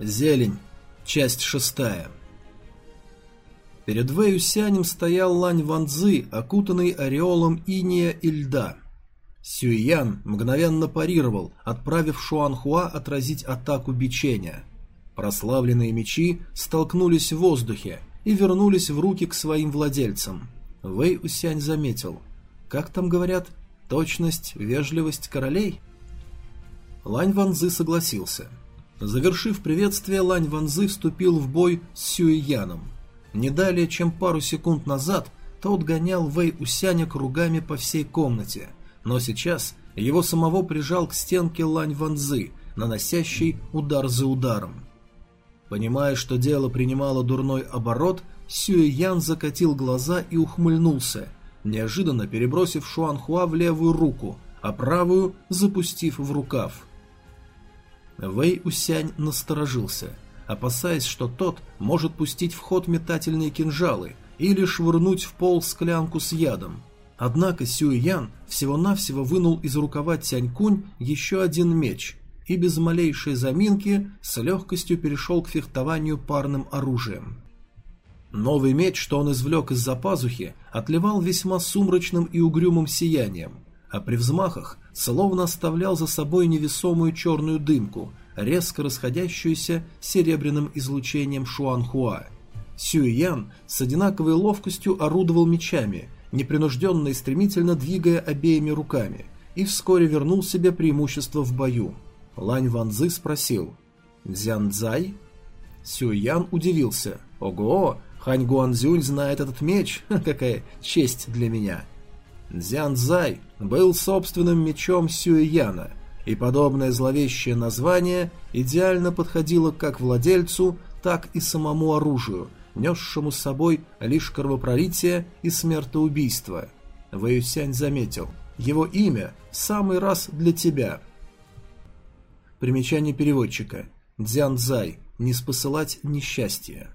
Зелень. Часть шестая. Перед Вэй Сянем стоял Лань Ванзы, окутанный ореолом иния и льда. Сюйян мгновенно парировал, отправив Шуанхуа отразить атаку бичения. Прославленные мечи столкнулись в воздухе и вернулись в руки к своим владельцам. Вэй Усянь заметил. Как там говорят? Точность, вежливость королей? Лань Ванзы согласился. Завершив приветствие, Лань Ванзы вступил в бой с Сюэяном. Не далее, чем пару секунд назад, тот гонял Вэй Усяня кругами по всей комнате, но сейчас его самого прижал к стенке Лань Ванзы, наносящий удар за ударом. Понимая, что дело принимало дурной оборот, Сюэян закатил глаза и ухмыльнулся, неожиданно перебросив Шуанхуа в левую руку, а правую запустив в рукав – Вэй Усянь насторожился, опасаясь, что тот может пустить в ход метательные кинжалы или швырнуть в пол склянку с ядом. Однако Сюй Ян всего-навсего вынул из рукава Тянь-Кунь еще один меч и без малейшей заминки с легкостью перешел к фехтованию парным оружием. Новый меч, что он извлек из-за пазухи, отливал весьма сумрачным и угрюмым сиянием, а при взмахах словно оставлял за собой невесомую черную дымку, резко расходящуюся серебряным излучением Шуанхуа. Сюэян с одинаковой ловкостью орудовал мечами, непринужденно и стремительно двигая обеими руками, и вскоре вернул себе преимущество в бою. Лань Ванзы спросил «Дзян Цзай?» Сюэян удивился «Ого, Хань Гуанзюнь знает этот меч, какая честь для меня!» Дзян Цзай был собственным мечом Сюэяна, и подобное зловещее название идеально подходило как владельцу, так и самому оружию, несшему с собой лишь кровопролитие и смертоубийство. Вэюсянь заметил, его имя в самый раз для тебя. Примечание переводчика. Дзян Цзай. Не спосылать несчастье.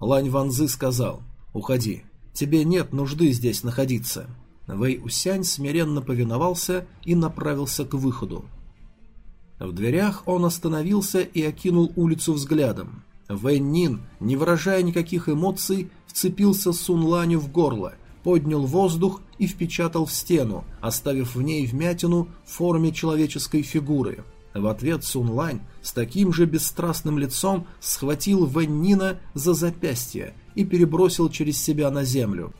Лань Ванзы сказал, уходи, тебе нет нужды здесь находиться. Вэй Усянь смиренно повиновался и направился к выходу. В дверях он остановился и окинул улицу взглядом. Вэй Нин, не выражая никаких эмоций, вцепился Сун Ланю в горло, поднял воздух и впечатал в стену, оставив в ней вмятину в форме человеческой фигуры. В ответ Сун Лань с таким же бесстрастным лицом схватил Вэнь Нина за запястье и перебросил через себя на землю.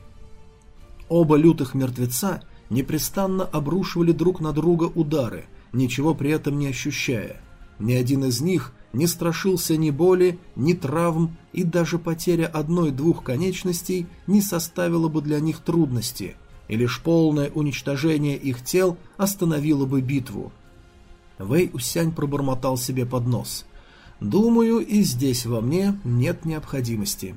Оба лютых мертвеца непрестанно обрушивали друг на друга удары, ничего при этом не ощущая. Ни один из них не страшился ни боли, ни травм, и даже потеря одной-двух конечностей не составила бы для них трудности, и лишь полное уничтожение их тел остановило бы битву. Вэй Усянь пробормотал себе под нос. «Думаю, и здесь во мне нет необходимости».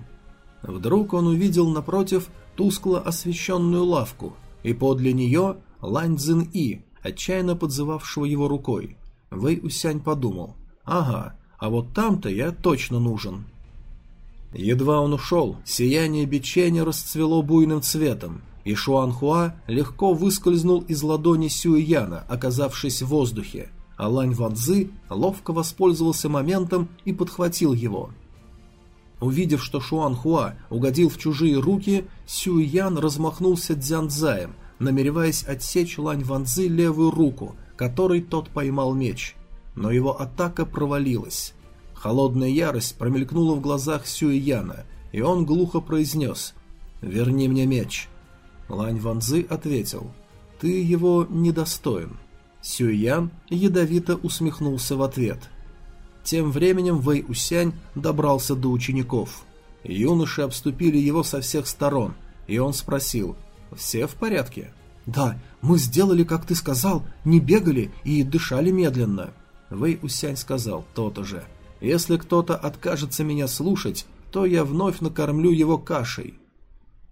Вдруг он увидел напротив тускло освещенную лавку, и подле нее Лань Цзин И, отчаянно подзывавшего его рукой. Вэй Усянь подумал, ага, а вот там-то я точно нужен. Едва он ушел, сияние бичения расцвело буйным цветом, и Шуан Хуа легко выскользнул из ладони Сюэяна, оказавшись в воздухе, а Лань Ванзы ловко воспользовался моментом и подхватил его. Увидев, что Шуан Хуа угодил в чужие руки, Сюй Ян размахнулся дзянцзаем, намереваясь отсечь Лань Ванзы левую руку, которой тот поймал меч. Но его атака провалилась. Холодная ярость промелькнула в глазах Сюй Яна, и он глухо произнес «Верни мне меч». Лань Ванзы ответил «Ты его недостоин». Сюй Ян ядовито усмехнулся в ответ – тем временем Вэй Усянь добрался до учеников. Юноши обступили его со всех сторон, и он спросил «Все в порядке?» «Да, мы сделали, как ты сказал, не бегали и дышали медленно». Вэй Усянь сказал то-то же. «Если кто-то откажется меня слушать, то я вновь накормлю его кашей».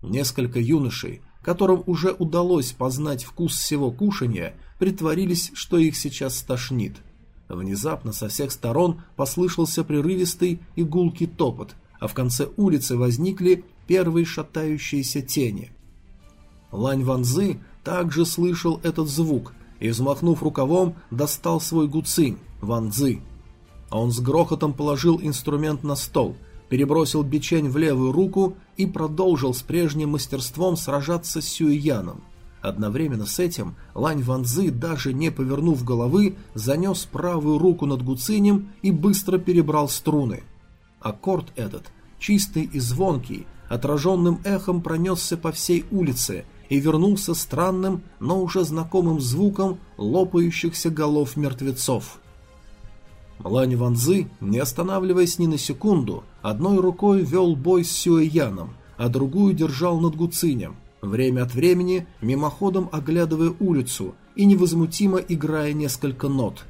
Несколько юношей, которым уже удалось познать вкус всего кушания, притворились, что их сейчас стошнит – Внезапно со всех сторон послышался прерывистый и гулкий топот, а в конце улицы возникли первые шатающиеся тени. Лань Ванзы также слышал этот звук и, взмахнув рукавом, достал свой гуцинь, Ванзы. он с грохотом положил инструмент на стол, перебросил бичень в левую руку и продолжил с прежним мастерством сражаться с Сюэяном. Одновременно с этим Лань Ванзы, даже не повернув головы, занес правую руку над гуцинем и быстро перебрал струны. Аккорд этот, чистый и звонкий, отраженным эхом пронесся по всей улице и вернулся странным, но уже знакомым звуком лопающихся голов мертвецов. Лань Ванзы, не останавливаясь ни на секунду, одной рукой вел бой с Сюэяном, а другую держал над Гуцинем, время от времени мимоходом оглядывая улицу и невозмутимо играя несколько нот.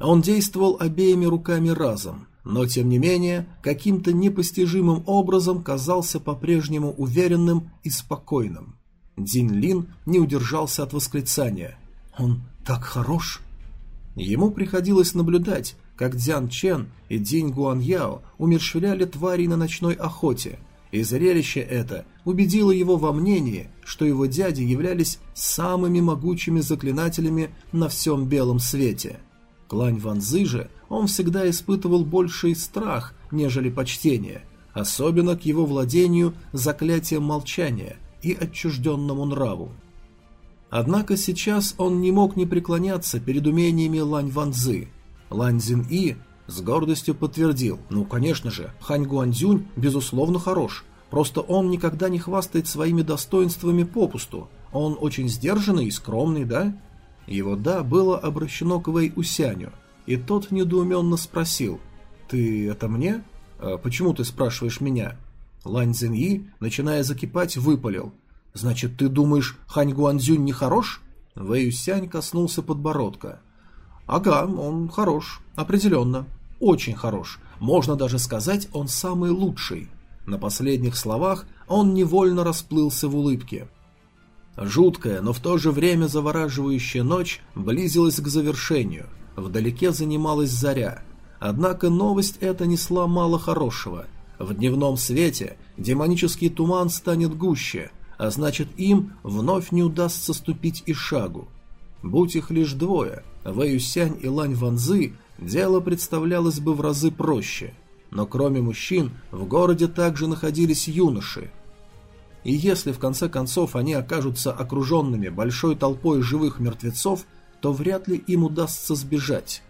Он действовал обеими руками разом, но тем не менее каким-то непостижимым образом казался по-прежнему уверенным и спокойным. Дин Лин не удержался от восклицания. «Он так хорош!» Ему приходилось наблюдать, как Дзян Чен и Динь Гуаньяо умерщвляли тварей на ночной охоте, и зрелище это убедило его во мнении, что его дяди являлись самыми могучими заклинателями на всем белом свете. Клань Ванзы же он всегда испытывал больший страх, нежели почтение, особенно к его владению заклятием молчания и отчужденному нраву. Однако сейчас он не мог не преклоняться перед умениями Лань Ванзы. Лань Зин И с гордостью подтвердил, ну конечно же, Хань Гуанзюнь безусловно хорош, просто он никогда не хвастает своими достоинствами попусту, он очень сдержанный и скромный, да? Его «да» было обращено к Вэй Усяню, и тот недоуменно спросил, «Ты это мне? А почему ты спрашиваешь меня?» Лань Цзиньи, начиная закипать, выпалил, «Значит, ты думаешь, Хань Гуанзюнь не хорош?» Вэй Юсянь коснулся подбородка. «Ага, он хорош. Определенно. Очень хорош. Можно даже сказать, он самый лучший». На последних словах он невольно расплылся в улыбке. Жуткая, но в то же время завораживающая ночь близилась к завершению. Вдалеке занималась заря. Однако новость эта несла мало хорошего. В дневном свете демонический туман станет гуще – а значит им вновь не удастся ступить и шагу. Будь их лишь двое, Вэюсянь и Лань Ванзы, дело представлялось бы в разы проще. Но кроме мужчин, в городе также находились юноши. И если в конце концов они окажутся окруженными большой толпой живых мертвецов, то вряд ли им удастся сбежать.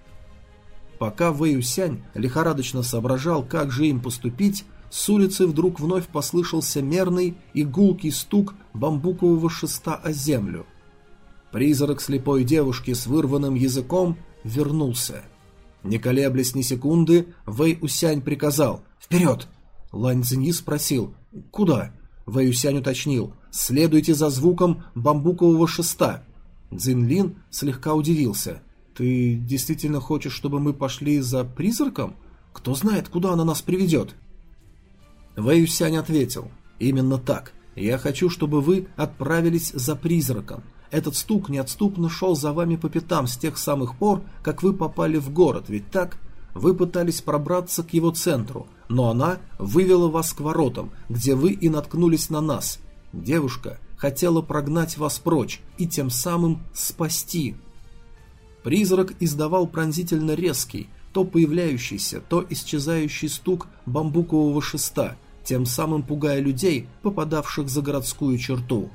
Пока Вэюсянь лихорадочно соображал, как же им поступить, с улицы вдруг вновь послышался мерный и гулкий стук бамбукового шеста о землю. Призрак слепой девушки с вырванным языком вернулся. Не колеблясь ни секунды, Вэй Усянь приказал «Вперед!». Лань Цзиньи спросил «Куда?». Вэй Усянь уточнил «Следуйте за звуком бамбукового шеста». Цзинлин слегка удивился «Ты действительно хочешь, чтобы мы пошли за призраком? Кто знает, куда она нас приведет?» Вэйюсянь ответил, «Именно так. Я хочу, чтобы вы отправились за призраком. Этот стук неотступно шел за вами по пятам с тех самых пор, как вы попали в город, ведь так? Вы пытались пробраться к его центру, но она вывела вас к воротам, где вы и наткнулись на нас. Девушка хотела прогнать вас прочь и тем самым спасти». Призрак издавал пронзительно резкий, то появляющийся, то исчезающий стук бамбукового шеста, тем самым пугая людей, попадавших за городскую черту.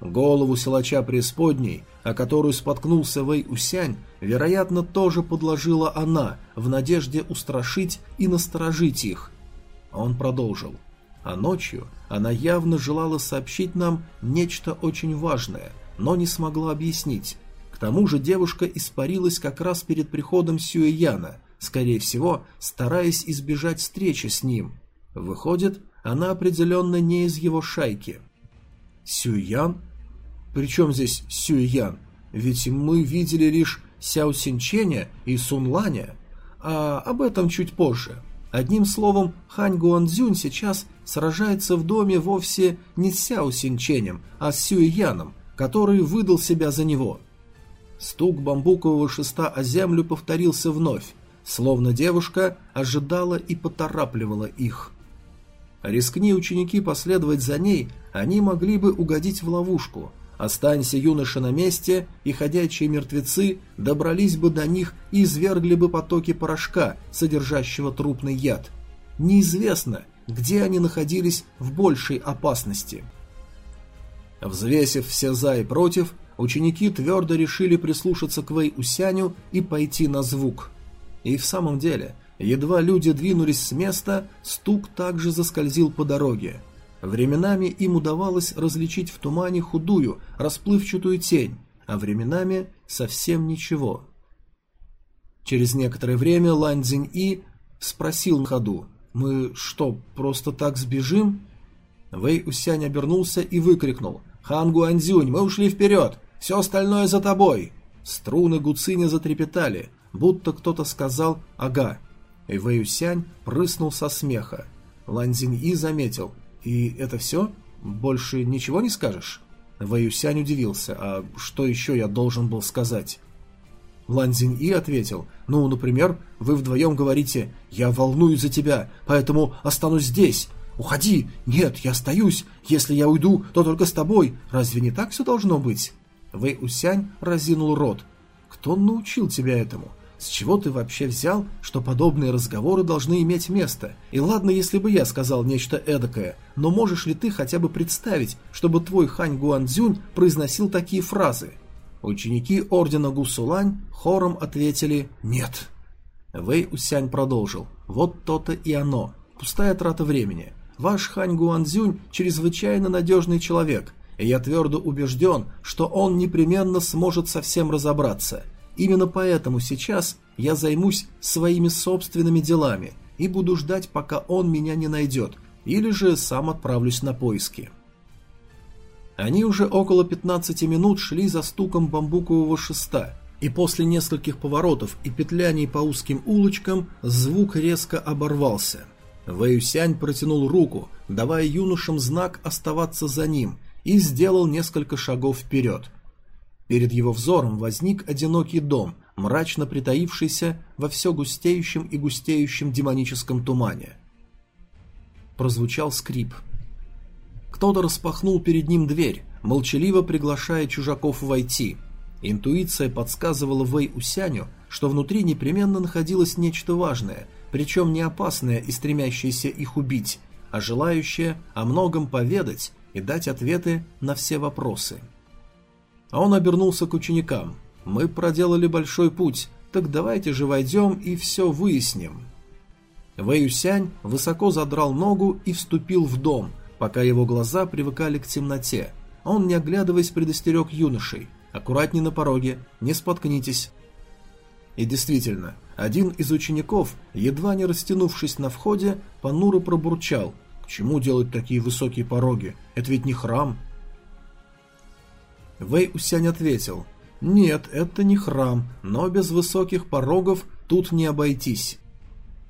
Голову силача преисподней, о которую споткнулся Вэй Усянь, вероятно, тоже подложила она, в надежде устрашить и насторожить их. Он продолжил. А ночью она явно желала сообщить нам нечто очень важное, но не смогла объяснить. К тому же девушка испарилась как раз перед приходом Сюэяна, скорее всего, стараясь избежать встречи с ним – Выходит, она определенно не из его шайки. Сюйян? Причем здесь Сюйян? Ведь мы видели лишь Сяо Синченя и Сун Ланя, а об этом чуть позже. Одним словом, Хань Гуанзюнь сейчас сражается в доме вовсе не с Сяо Синченем, а с Сюйяном, который выдал себя за него. Стук бамбукового шеста о землю повторился вновь, словно девушка ожидала и поторапливала их. Рискни ученики последовать за ней, они могли бы угодить в ловушку, Останься юноша на месте, и ходячие мертвецы добрались бы до них и извергли бы потоки порошка, содержащего трупный яд. Неизвестно, где они находились в большей опасности. Взвесив все «за» и «против», ученики твердо решили прислушаться к Вэй Усяню и пойти на звук. И в самом деле, едва люди двинулись с места, стук также заскользил по дороге. Временами им удавалось различить в тумане худую, расплывчатую тень, а временами совсем ничего. Через некоторое время Лань Цзинь И спросил на ходу, «Мы что, просто так сбежим?» Вэй Усянь обернулся и выкрикнул, «Хан Гуанзюнь, мы ушли вперед! Все остальное за тобой!» Струны Гуциня затрепетали, будто кто-то сказал «Ага». И Вэй Усянь прыснул со смеха. Лань Цзинь И заметил, «И это все? Больше ничего не скажешь?» Вэюсянь удивился, «А что еще я должен был сказать?» Лан Цзинь И ответил, «Ну, например, вы вдвоем говорите, я волнуюсь за тебя, поэтому останусь здесь. Уходи! Нет, я остаюсь. Если я уйду, то только с тобой. Разве не так все должно быть?» Вэй Усянь разинул рот. «Кто научил тебя этому? С чего ты вообще взял, что подобные разговоры должны иметь место? И ладно, если бы я сказал нечто эдакое, но можешь ли ты хотя бы представить, чтобы твой Хань Гуанцзюнь произносил такие фразы? Ученики ордена Гусулань хором ответили «нет». Вэй Усянь продолжил «вот то-то и оно. Пустая трата времени. Ваш Хань Гуанцзюнь чрезвычайно надежный человек, и я твердо убежден, что он непременно сможет совсем разобраться». Именно поэтому сейчас я займусь своими собственными делами и буду ждать, пока он меня не найдет, или же сам отправлюсь на поиски. Они уже около 15 минут шли за стуком бамбукового шеста, и после нескольких поворотов и петляний по узким улочкам звук резко оборвался. Вэюсянь протянул руку, давая юношам знак оставаться за ним, и сделал несколько шагов вперед. Перед его взором возник одинокий дом, мрачно притаившийся во все густеющем и густеющем демоническом тумане. Прозвучал скрип. Кто-то распахнул перед ним дверь, молчаливо приглашая чужаков войти. Интуиция подсказывала Вэй Усяню, что внутри непременно находилось нечто важное, причем не опасное и стремящееся их убить, а желающее о многом поведать и дать ответы на все вопросы. А он обернулся к ученикам. «Мы проделали большой путь, так давайте же войдем и все выясним». Вэюсянь высоко задрал ногу и вступил в дом, пока его глаза привыкали к темноте. Он, не оглядываясь, предостерег юношей. «Аккуратней на пороге, не споткнитесь». И действительно, один из учеников, едва не растянувшись на входе, понуро пробурчал. «К чему делать такие высокие пороги? Это ведь не храм, Вэй Усянь ответил, «Нет, это не храм, но без высоких порогов тут не обойтись».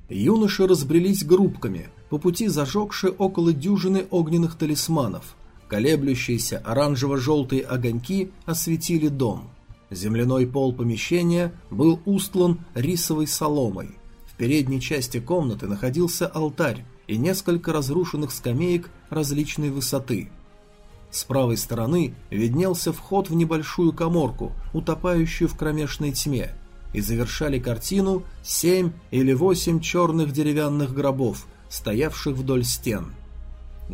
Юноши разбрелись группками, по пути зажегшие около дюжины огненных талисманов. Колеблющиеся оранжево-желтые огоньки осветили дом. Земляной пол помещения был устлан рисовой соломой. В передней части комнаты находился алтарь и несколько разрушенных скамеек различной высоты – с правой стороны виднелся вход в небольшую коморку, утопающую в кромешной тьме, и завершали картину семь или восемь черных деревянных гробов, стоявших вдоль стен.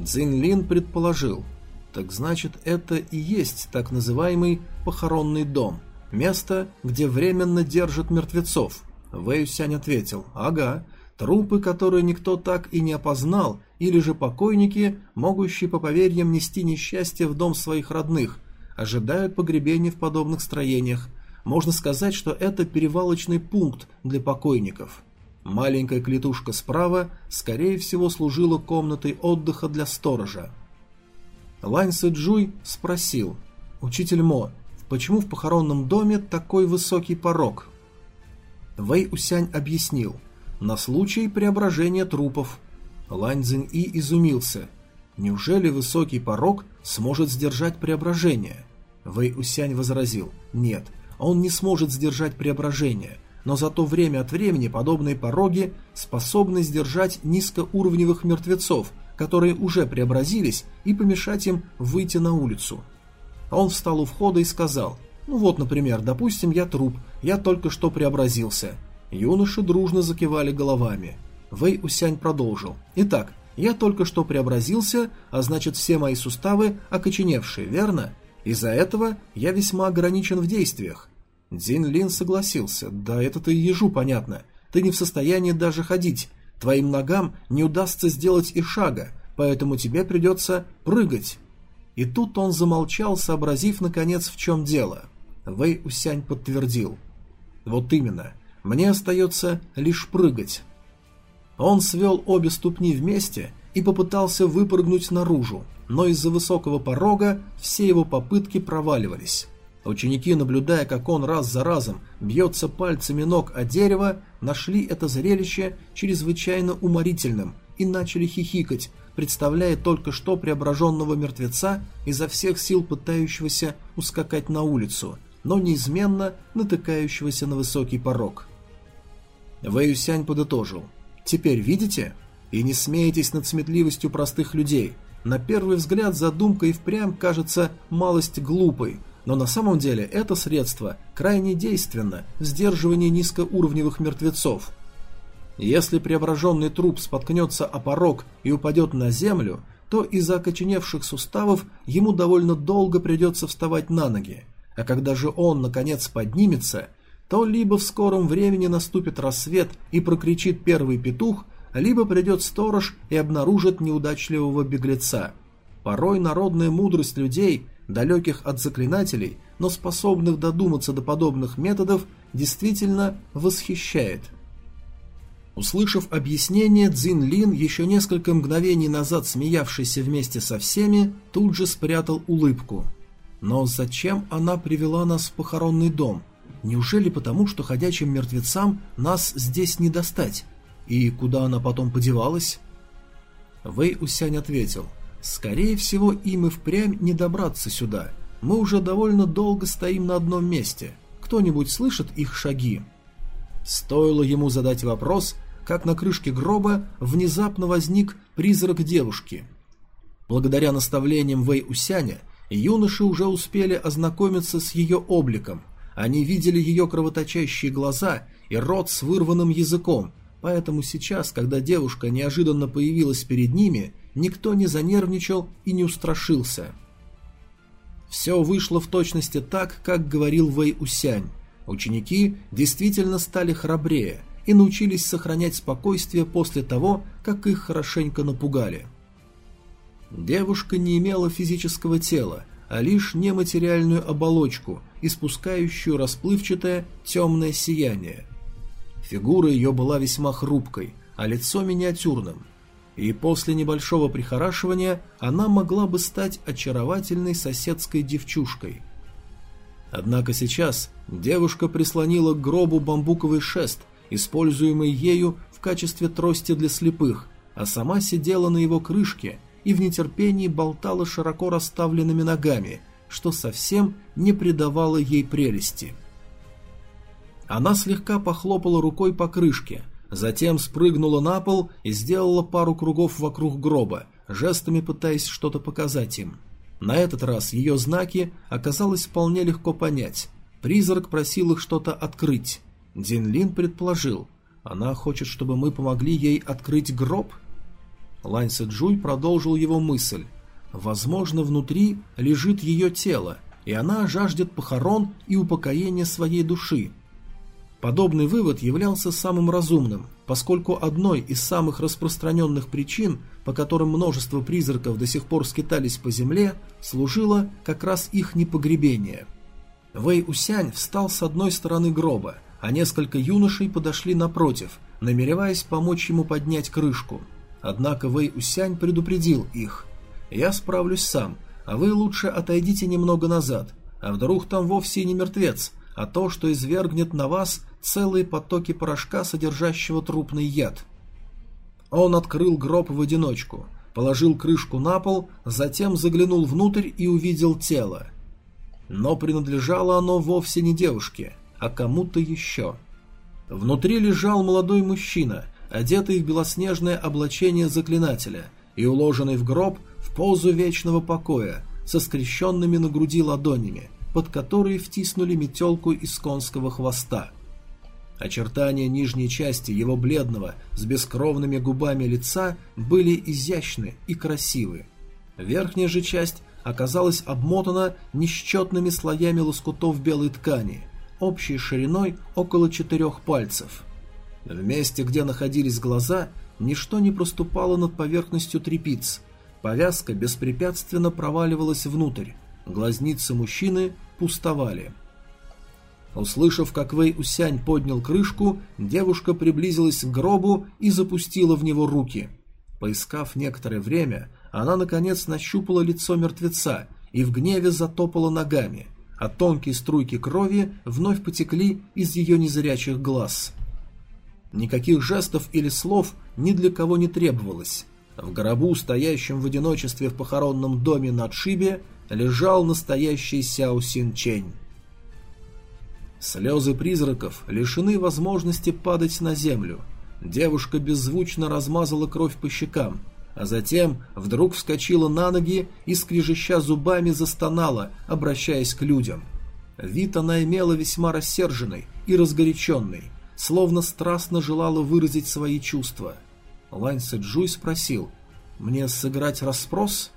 Цзиньлин предположил, так значит это и есть так называемый похоронный дом, место, где временно держат мертвецов. Вэйюсянь ответил, ага, трупы, которые никто так и не опознал, или же покойники, могущие по поверьям нести несчастье в дом своих родных, ожидают погребения в подобных строениях. Можно сказать, что это перевалочный пункт для покойников. Маленькая клетушка справа, скорее всего, служила комнатой отдыха для сторожа. Лань Сэджуй спросил, «Учитель Мо, почему в похоронном доме такой высокий порог?» Вэй Усянь объяснил, «На случай преображения трупов». Лань Цзинь И изумился. Неужели высокий порог сможет сдержать преображение? Вэй Усянь возразил. Нет, он не сможет сдержать преображение, но зато время от времени подобные пороги способны сдержать низкоуровневых мертвецов, которые уже преобразились, и помешать им выйти на улицу. Он встал у входа и сказал, «Ну вот, например, допустим, я труп, я только что преобразился». Юноши дружно закивали головами. Вэй Усянь продолжил. «Итак, я только что преобразился, а значит все мои суставы окоченевшие, верно? Из-за этого я весьма ограничен в действиях». Дзин Лин согласился. «Да это-то и ежу понятно. Ты не в состоянии даже ходить. Твоим ногам не удастся сделать и шага, поэтому тебе придется прыгать». И тут он замолчал, сообразив, наконец, в чем дело. Вэй Усянь подтвердил. «Вот именно. Мне остается лишь прыгать». Он свел обе ступни вместе и попытался выпрыгнуть наружу, но из-за высокого порога все его попытки проваливались. Ученики, наблюдая, как он раз за разом бьется пальцами ног о дерево, нашли это зрелище чрезвычайно уморительным и начали хихикать, представляя только что преображенного мертвеца изо всех сил пытающегося ускакать на улицу, но неизменно натыкающегося на высокий порог. Вэюсянь подытожил. «Теперь видите? И не смейтесь над сметливостью простых людей. На первый взгляд задумка и впрямь кажется малость глупой, но на самом деле это средство крайне действенно в сдерживании низкоуровневых мертвецов – если преображенный труп споткнется о порог и упадет на землю, то из-за окоченевших суставов ему довольно долго придется вставать на ноги, а когда же он, наконец, поднимется, то либо в скором времени наступит рассвет и прокричит первый петух, либо придет сторож и обнаружит неудачливого беглеца. Порой народная мудрость людей, далеких от заклинателей, но способных додуматься до подобных методов, действительно восхищает – Услышав объяснение, Цзин Лин, еще несколько мгновений назад смеявшийся вместе со всеми, тут же спрятал улыбку. Но зачем она привела нас в похоронный дом? Неужели потому, что ходячим мертвецам нас здесь не достать? И куда она потом подевалась? Вэй Усянь ответил. Скорее всего, им и впрямь не добраться сюда. Мы уже довольно долго стоим на одном месте. Кто-нибудь слышит их шаги? Стоило ему задать вопрос, как на крышке гроба внезапно возник призрак девушки. Благодаря наставлениям Вэй Усяня, юноши уже успели ознакомиться с ее обликом. Они видели ее кровоточащие глаза и рот с вырванным языком, поэтому сейчас, когда девушка неожиданно появилась перед ними, никто не занервничал и не устрашился. Все вышло в точности так, как говорил Вэй Усянь. Ученики действительно стали храбрее и научились сохранять спокойствие после того, как их хорошенько напугали. Девушка не имела физического тела, а лишь нематериальную оболочку, испускающую расплывчатое темное сияние. Фигура ее была весьма хрупкой, а лицо миниатюрным. И после небольшого прихорашивания она могла бы стать очаровательной соседской девчушкой – Однако сейчас девушка прислонила к гробу бамбуковый шест, используемый ею в качестве трости для слепых, а сама сидела на его крышке и в нетерпении болтала широко расставленными ногами, что совсем не придавало ей прелести. Она слегка похлопала рукой по крышке, затем спрыгнула на пол и сделала пару кругов вокруг гроба, жестами пытаясь что-то показать им. На этот раз ее знаки оказалось вполне легко понять. Призрак просил их что-то открыть. Дин предположил, она хочет, чтобы мы помогли ей открыть гроб? Лань Джуй продолжил его мысль. Возможно, внутри лежит ее тело, и она жаждет похорон и упокоения своей души. Подобный вывод являлся самым разумным, поскольку одной из самых распространенных причин, по которым множество призраков до сих пор скитались по земле, служило как раз их непогребение. Вэй Усянь встал с одной стороны гроба, а несколько юношей подошли напротив, намереваясь помочь ему поднять крышку. Однако Вэй Усянь предупредил их. «Я справлюсь сам, а вы лучше отойдите немного назад, а вдруг там вовсе не мертвец, а то, что извергнет на вас целые потоки порошка, содержащего трупный яд. Он открыл гроб в одиночку, положил крышку на пол, затем заглянул внутрь и увидел тело. Но принадлежало оно вовсе не девушке, а кому-то еще. Внутри лежал молодой мужчина, одетый в белоснежное облачение заклинателя и уложенный в гроб в позу вечного покоя, со скрещенными на груди ладонями, под которые втиснули метелку из конского хвоста. Очертания нижней части его бледного, с бескровными губами лица были изящны и красивы. Верхняя же часть оказалась обмотана несчетными слоями лоскутов белой ткани, общей шириной около четырех пальцев. В месте, где находились глаза, ничто не проступало над поверхностью трепиц. Повязка беспрепятственно проваливалась внутрь. Глазницы мужчины пустовали. Услышав, как Вэй Усянь поднял крышку, девушка приблизилась к гробу и запустила в него руки. Поискав некоторое время, она наконец нащупала лицо мертвеца и в гневе затопала ногами, а тонкие струйки крови вновь потекли из ее незрячих глаз. Никаких жестов или слов ни для кого не требовалось. В гробу, стоящем в одиночестве в похоронном доме на отшибе, лежал настоящий Сяо Син Чень. Слезы призраков лишены возможности падать на землю. Девушка беззвучно размазала кровь по щекам, а затем вдруг вскочила на ноги и, скрежеща зубами, застонала, обращаясь к людям. Вид она имела весьма рассерженный и разгоряченный, словно страстно желала выразить свои чувства. Лань Сэджуй спросил, «Мне сыграть расспрос?»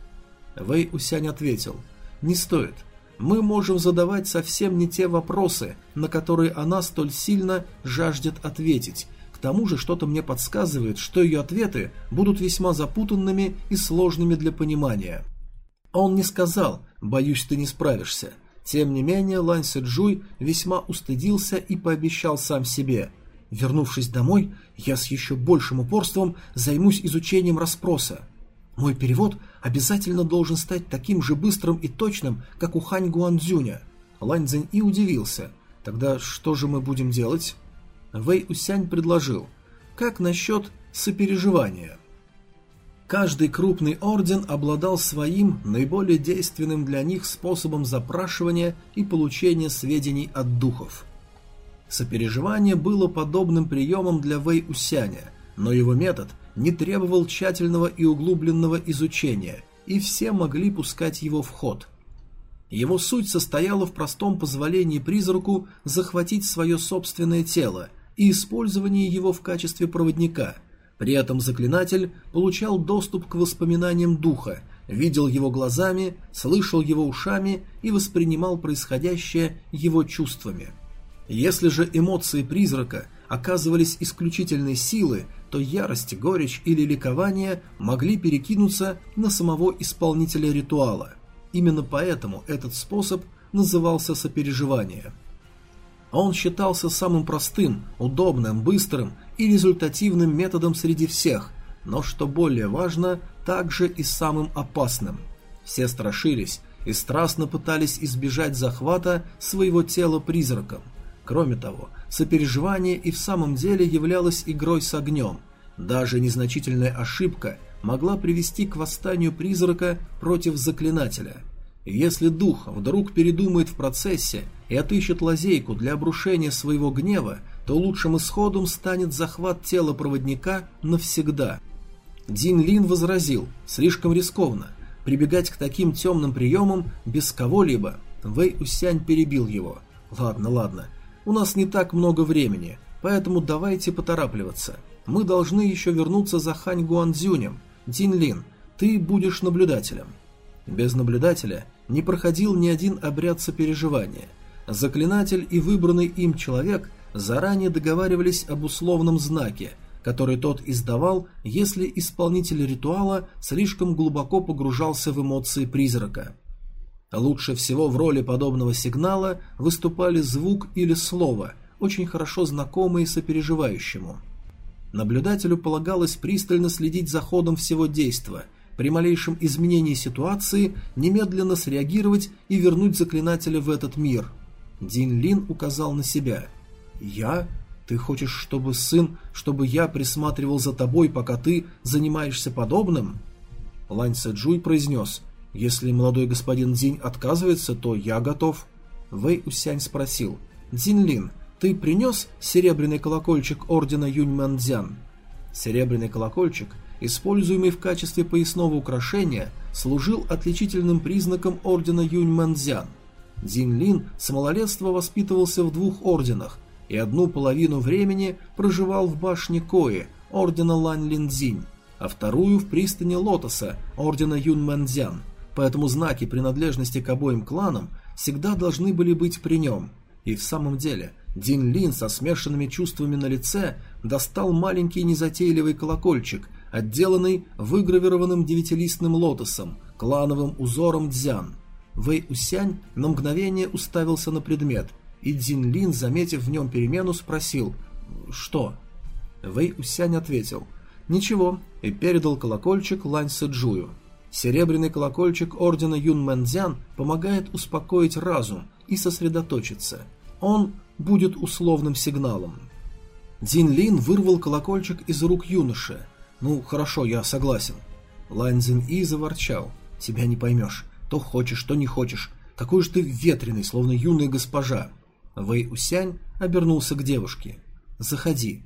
Вэй Усянь ответил, «Не стоит. Мы можем задавать совсем не те вопросы, на которые она столь сильно жаждет ответить, тому же что-то мне подсказывает, что ее ответы будут весьма запутанными и сложными для понимания. Он не сказал «боюсь, ты не справишься». Тем не менее, Лань Сэджуй весьма устыдился и пообещал сам себе «Вернувшись домой, я с еще большим упорством займусь изучением расспроса. Мой перевод обязательно должен стать таким же быстрым и точным, как у Хань Гуанзюня». Лань Цзэнь и удивился. «Тогда что же мы будем делать?» Вэй Усянь предложил, как насчет сопереживания? Каждый крупный орден обладал своим, наиболее действенным для них способом запрашивания и получения сведений от духов. Сопереживание было подобным приемом для Вэй Усяня, но его метод не требовал тщательного и углубленного изучения, и все могли пускать его в ход. Его суть состояла в простом позволении призраку захватить свое собственное тело – и использование его в качестве проводника. При этом заклинатель получал доступ к воспоминаниям духа, видел его глазами, слышал его ушами и воспринимал происходящее его чувствами. Если же эмоции призрака оказывались исключительной силы, то ярость, горечь или ликование могли перекинуться на самого исполнителя ритуала. Именно поэтому этот способ назывался сопереживание – а он считался самым простым, удобным, быстрым и результативным методом среди всех, но, что более важно, также и самым опасным. Все страшились и страстно пытались избежать захвата своего тела призраком. Кроме того, сопереживание и в самом деле являлось игрой с огнем. Даже незначительная ошибка могла привести к восстанию призрака против заклинателя – если дух вдруг передумает в процессе и отыщет лазейку для обрушения своего гнева, то лучшим исходом станет захват тела проводника навсегда. Дин Лин возразил, слишком рискованно, прибегать к таким темным приемам без кого-либо. Вэй Усянь перебил его. «Ладно, ладно, у нас не так много времени, поэтому давайте поторапливаться. Мы должны еще вернуться за Хань Гуанзюнем. Дин Лин, ты будешь наблюдателем». Без наблюдателя не проходил ни один обряд сопереживания. Заклинатель и выбранный им человек заранее договаривались об условном знаке, который тот издавал, если исполнитель ритуала слишком глубоко погружался в эмоции призрака. Лучше всего в роли подобного сигнала выступали звук или слово, очень хорошо знакомые сопереживающему. Наблюдателю полагалось пристально следить за ходом всего действа – при малейшем изменении ситуации немедленно среагировать и вернуть заклинателя в этот мир. Дин Лин указал на себя. «Я? Ты хочешь, чтобы сын, чтобы я присматривал за тобой, пока ты занимаешься подобным?» Лань Сэджуй произнес. «Если молодой господин Динь отказывается, то я готов». Вэй Усянь спросил. «Дин Лин, ты принес серебряный колокольчик ордена Юньмэнцзян?» Серебряный колокольчик используемый в качестве поясного украшения, служил отличительным признаком ордена Юньмэнцзян. Дзин Лин с малолетства воспитывался в двух орденах и одну половину времени проживал в башне Кои, ордена Лань Линдзинь, а вторую в пристани Лотоса, ордена Юньмэнцзян, поэтому знаки принадлежности к обоим кланам всегда должны были быть при нем. И в самом деле, Дин Лин со смешанными чувствами на лице достал маленький незатейливый колокольчик, отделанный выгравированным девятилистным лотосом, клановым узором дзян. Вэй Усянь на мгновение уставился на предмет, и Дин Лин, заметив в нем перемену, спросил «Что?». Вэй Усянь ответил «Ничего» и передал колокольчик Лань Сэджую. Серебряный колокольчик ордена Юн Мэнцзян помогает успокоить разум и сосредоточиться. Он будет условным сигналом. Дин Лин вырвал колокольчик из рук юноши. «Ну, хорошо, я согласен». Лань Цзин И заворчал. «Тебя не поймешь. То хочешь, то не хочешь. Какой же ты ветреный, словно юная госпожа». Вэй Усянь обернулся к девушке. «Заходи».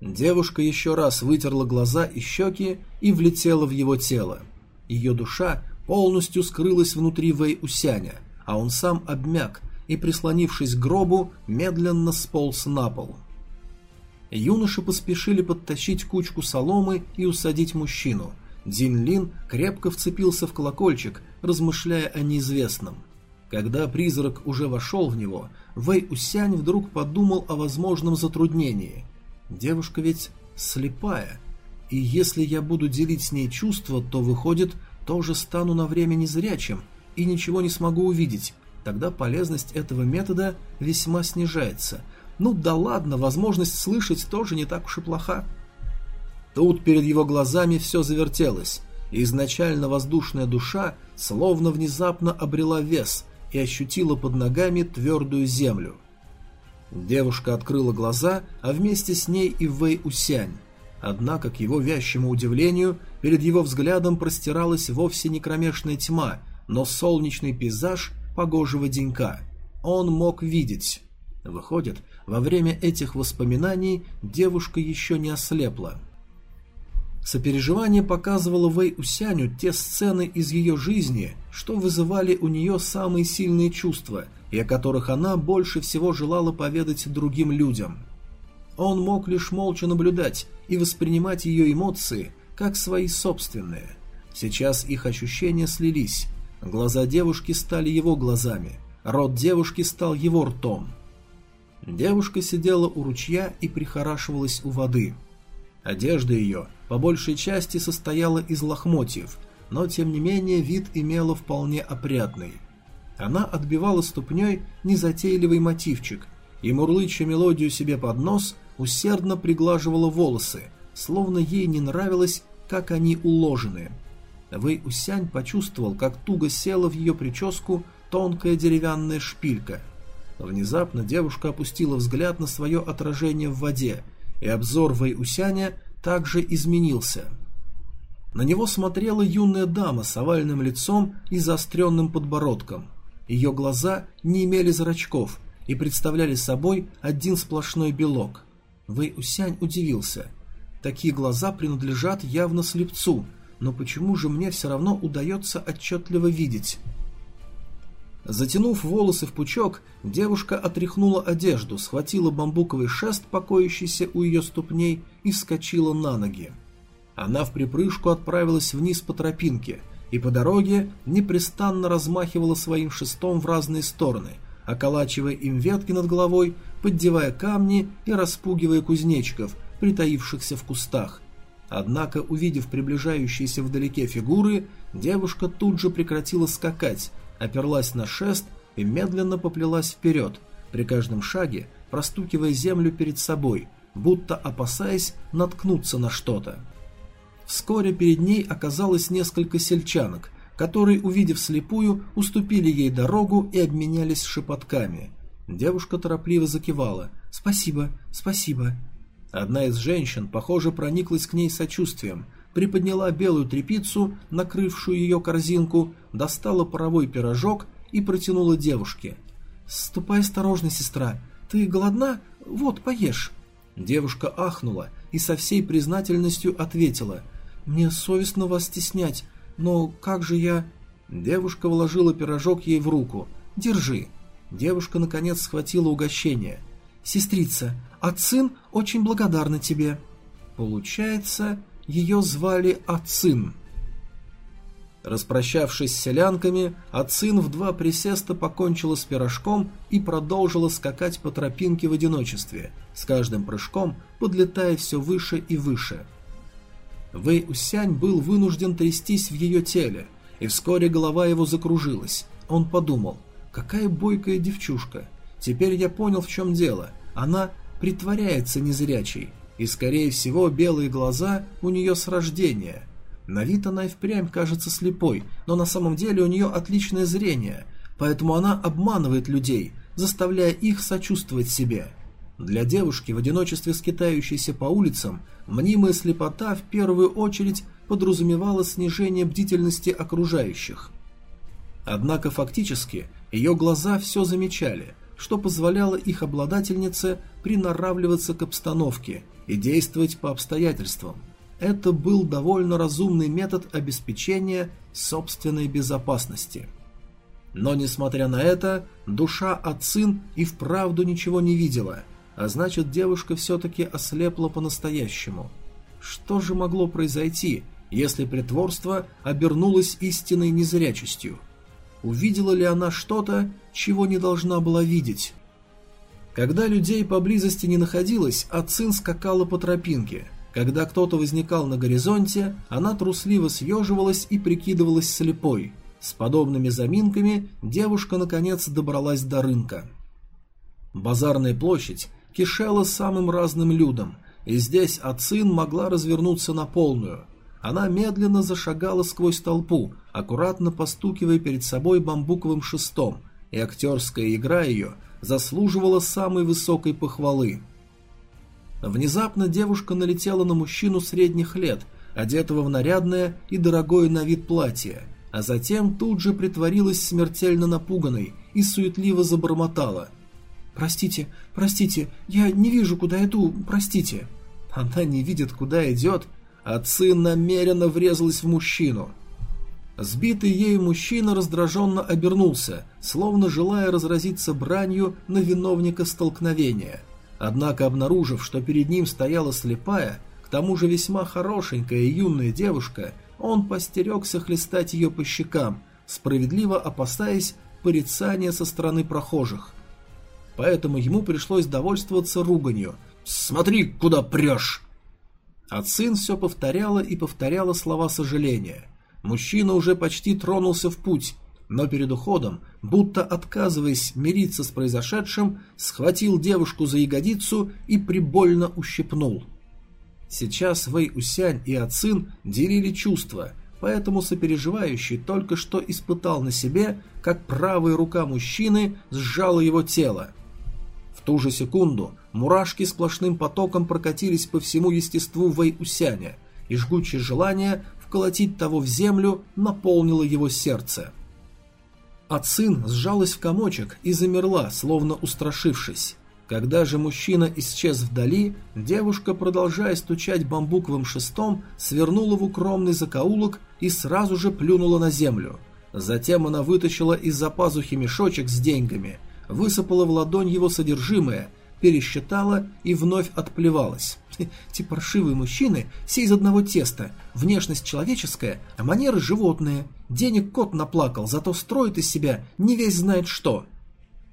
Девушка еще раз вытерла глаза и щеки и влетела в его тело. Ее душа полностью скрылась внутри Вэй Усяня, а он сам обмяк и, прислонившись к гробу, медленно сполз на пол. Юноши поспешили подтащить кучку соломы и усадить мужчину. Дин Лин крепко вцепился в колокольчик, размышляя о неизвестном. Когда призрак уже вошел в него, Вэй Усянь вдруг подумал о возможном затруднении. Девушка ведь слепая, и если я буду делить с ней чувства, то выходит, тоже стану на время незрячим и ничего не смогу увидеть. Тогда полезность этого метода весьма снижается. Ну да ладно, возможность слышать тоже не так уж и плоха. Тут перед его глазами все завертелось, изначально воздушная душа словно внезапно обрела вес и ощутила под ногами твердую землю. Девушка открыла глаза, а вместе с ней и Вэй Усянь. Однако, к его вящему удивлению, перед его взглядом простиралась вовсе не кромешная тьма, но солнечный пейзаж погожего денька. Он мог видеть. Выходит, во время этих воспоминаний девушка еще не ослепла. Сопереживание показывало Вэй Усяню те сцены из ее жизни, что вызывали у нее самые сильные чувства, и о которых она больше всего желала поведать другим людям – он мог лишь молча наблюдать и воспринимать ее эмоции как свои собственные. Сейчас их ощущения слились. Глаза девушки стали его глазами, рот девушки стал его ртом. Девушка сидела у ручья и прихорашивалась у воды. Одежда ее по большей части состояла из лохмотьев, но тем не менее вид имела вполне опрятный. Она отбивала ступней незатейливый мотивчик и, мурлыча мелодию себе под нос, усердно приглаживала волосы, словно ей не нравилось, как они уложены. Вэй Усянь почувствовал, как туго села в ее прическу тонкая деревянная шпилька. Внезапно девушка опустила взгляд на свое отражение в воде, и обзор Вэй Усяня также изменился. На него смотрела юная дама с овальным лицом и заостренным подбородком. Ее глаза не имели зрачков и представляли собой один сплошной белок. Вэй Усянь удивился. Такие глаза принадлежат явно слепцу, но почему же мне все равно удается отчетливо видеть? Затянув волосы в пучок, девушка отряхнула одежду, схватила бамбуковый шест, покоящийся у ее ступней, и вскочила на ноги. Она в припрыжку отправилась вниз по тропинке и по дороге непрестанно размахивала своим шестом в разные стороны, околачивая им ветки над головой, поддевая камни и распугивая кузнечиков, притаившихся в кустах. Однако, увидев приближающиеся вдалеке фигуры, девушка тут же прекратила скакать, оперлась на шест и медленно поплелась вперед, при каждом шаге простукивая землю перед собой, будто опасаясь наткнуться на что-то. Вскоре перед ней оказалось несколько сельчанок, которые, увидев слепую, уступили ей дорогу и обменялись шепотками. Девушка торопливо закивала. «Спасибо, спасибо». Одна из женщин, похоже, прониклась к ней сочувствием, приподняла белую тряпицу, накрывшую ее корзинку, достала паровой пирожок и протянула девушке. «Ступай осторожно, сестра. Ты голодна? Вот, поешь». Девушка ахнула и со всей признательностью ответила. Мне совестно вас стеснять, но как же я...» Девушка вложила пирожок ей в руку. «Держи». Девушка, наконец, схватила угощение. «Сестрица, Ацин очень благодарна тебе». Получается, ее звали Ацин. Распрощавшись с селянками, Ацин в два присеста покончила с пирожком и продолжила скакать по тропинке в одиночестве, с каждым прыжком подлетая все выше и выше. Вэй Усянь был вынужден трястись в ее теле, и вскоре голова его закружилась. Он подумал, какая бойкая девчушка. Теперь я понял, в чем дело. Она притворяется незрячей, и, скорее всего, белые глаза у нее с рождения – на вид она и впрямь кажется слепой, но на самом деле у нее отличное зрение, поэтому она обманывает людей, заставляя их сочувствовать себе. Для девушки, в одиночестве скитающейся по улицам, мнимая слепота в первую очередь подразумевала снижение бдительности окружающих. Однако фактически ее глаза все замечали, что позволяло их обладательнице приноравливаться к обстановке и действовать по обстоятельствам – это был довольно разумный метод обеспечения собственной безопасности. Но, несмотря на это, душа Ацин и вправду ничего не видела, а значит, девушка все-таки ослепла по-настоящему. Что же могло произойти, если притворство обернулось истинной незрячестью? Увидела ли она что-то, чего не должна была видеть? Когда людей поблизости не находилось, Ацин скакала по тропинке – когда кто-то возникал на горизонте, она трусливо съеживалась и прикидывалась слепой. С подобными заминками девушка наконец добралась до рынка. Базарная площадь кишела самым разным людом, и здесь Ацин могла развернуться на полную. Она медленно зашагала сквозь толпу, аккуратно постукивая перед собой бамбуковым шестом, и актерская игра ее заслуживала самой высокой похвалы – Внезапно девушка налетела на мужчину средних лет, одетого в нарядное и дорогое на вид платье, а затем тут же притворилась смертельно напуганной и суетливо забормотала. «Простите, простите, я не вижу, куда иду, простите». Она не видит, куда идет, а сын намеренно врезалась в мужчину. Сбитый ею мужчина раздраженно обернулся, словно желая разразиться бранью на виновника столкновения – Однако, обнаружив, что перед ним стояла слепая, к тому же весьма хорошенькая и юная девушка, он постерегся хлестать ее по щекам, справедливо опасаясь порицания со стороны прохожих. Поэтому ему пришлось довольствоваться руганью. «Смотри, куда прешь!» А сын все повторяла и повторяла слова сожаления. Мужчина уже почти тронулся в путь, но перед уходом, будто отказываясь мириться с произошедшим, схватил девушку за ягодицу и прибольно ущипнул. Сейчас Вэй Усянь и Ацин делили чувства, поэтому сопереживающий только что испытал на себе, как правая рука мужчины сжала его тело. В ту же секунду мурашки сплошным потоком прокатились по всему естеству Вэй Усяня, и жгучее желание вколотить того в землю наполнило его сердце. Ацин сжалась в комочек и замерла, словно устрашившись. Когда же мужчина исчез вдали, девушка, продолжая стучать бамбуковым шестом, свернула в укромный закоулок и сразу же плюнула на землю. Затем она вытащила из-за пазухи мешочек с деньгами, высыпала в ладонь его содержимое, пересчитала и вновь отплевалась. Те паршивые мужчины, все из одного теста, внешность человеческая, а манеры животные. Денег кот наплакал, зато строит из себя не весь знает что.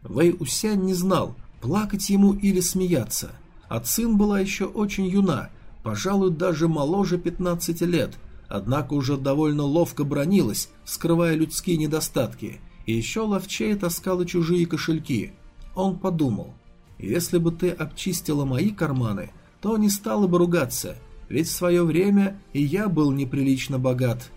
Вэй Усянь не знал, плакать ему или смеяться. А Цин была еще очень юна, пожалуй, даже моложе 15 лет, однако уже довольно ловко бронилась, скрывая людские недостатки, и еще ловчее таскала чужие кошельки. Он подумал, если бы ты обчистила мои карманы, то не стала бы ругаться, ведь в свое время и я был неприлично богат.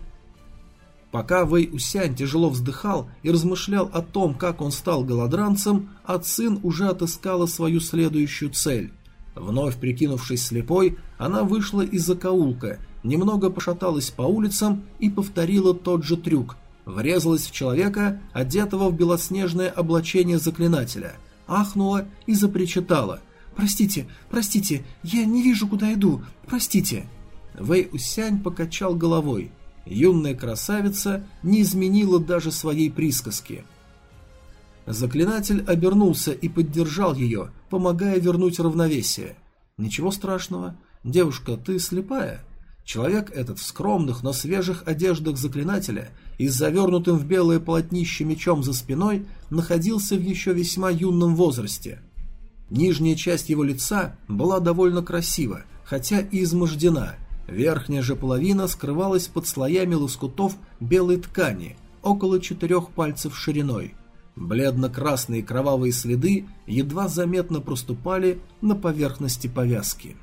Пока Вэй Усянь тяжело вздыхал и размышлял о том, как он стал голодранцем, а Цин уже отыскала свою следующую цель. Вновь прикинувшись слепой, она вышла из закоулка, немного пошаталась по улицам и повторила тот же трюк. Врезалась в человека, одетого в белоснежное облачение заклинателя – ахнула и запричитала. «Простите, простите, я не вижу, куда иду, простите». Вэй Усянь покачал головой. Юная красавица не изменила даже своей присказки. Заклинатель обернулся и поддержал ее, помогая вернуть равновесие. «Ничего страшного. Девушка, ты слепая?» Человек этот в скромных, но свежих одеждах заклинателя и с завернутым в белое полотнище мечом за спиной находился в еще весьма юном возрасте. Нижняя часть его лица была довольно красива, хотя и измождена. Верхняя же половина скрывалась под слоями лоскутов белой ткани, около четырех пальцев шириной. Бледно-красные кровавые следы едва заметно проступали на поверхности повязки.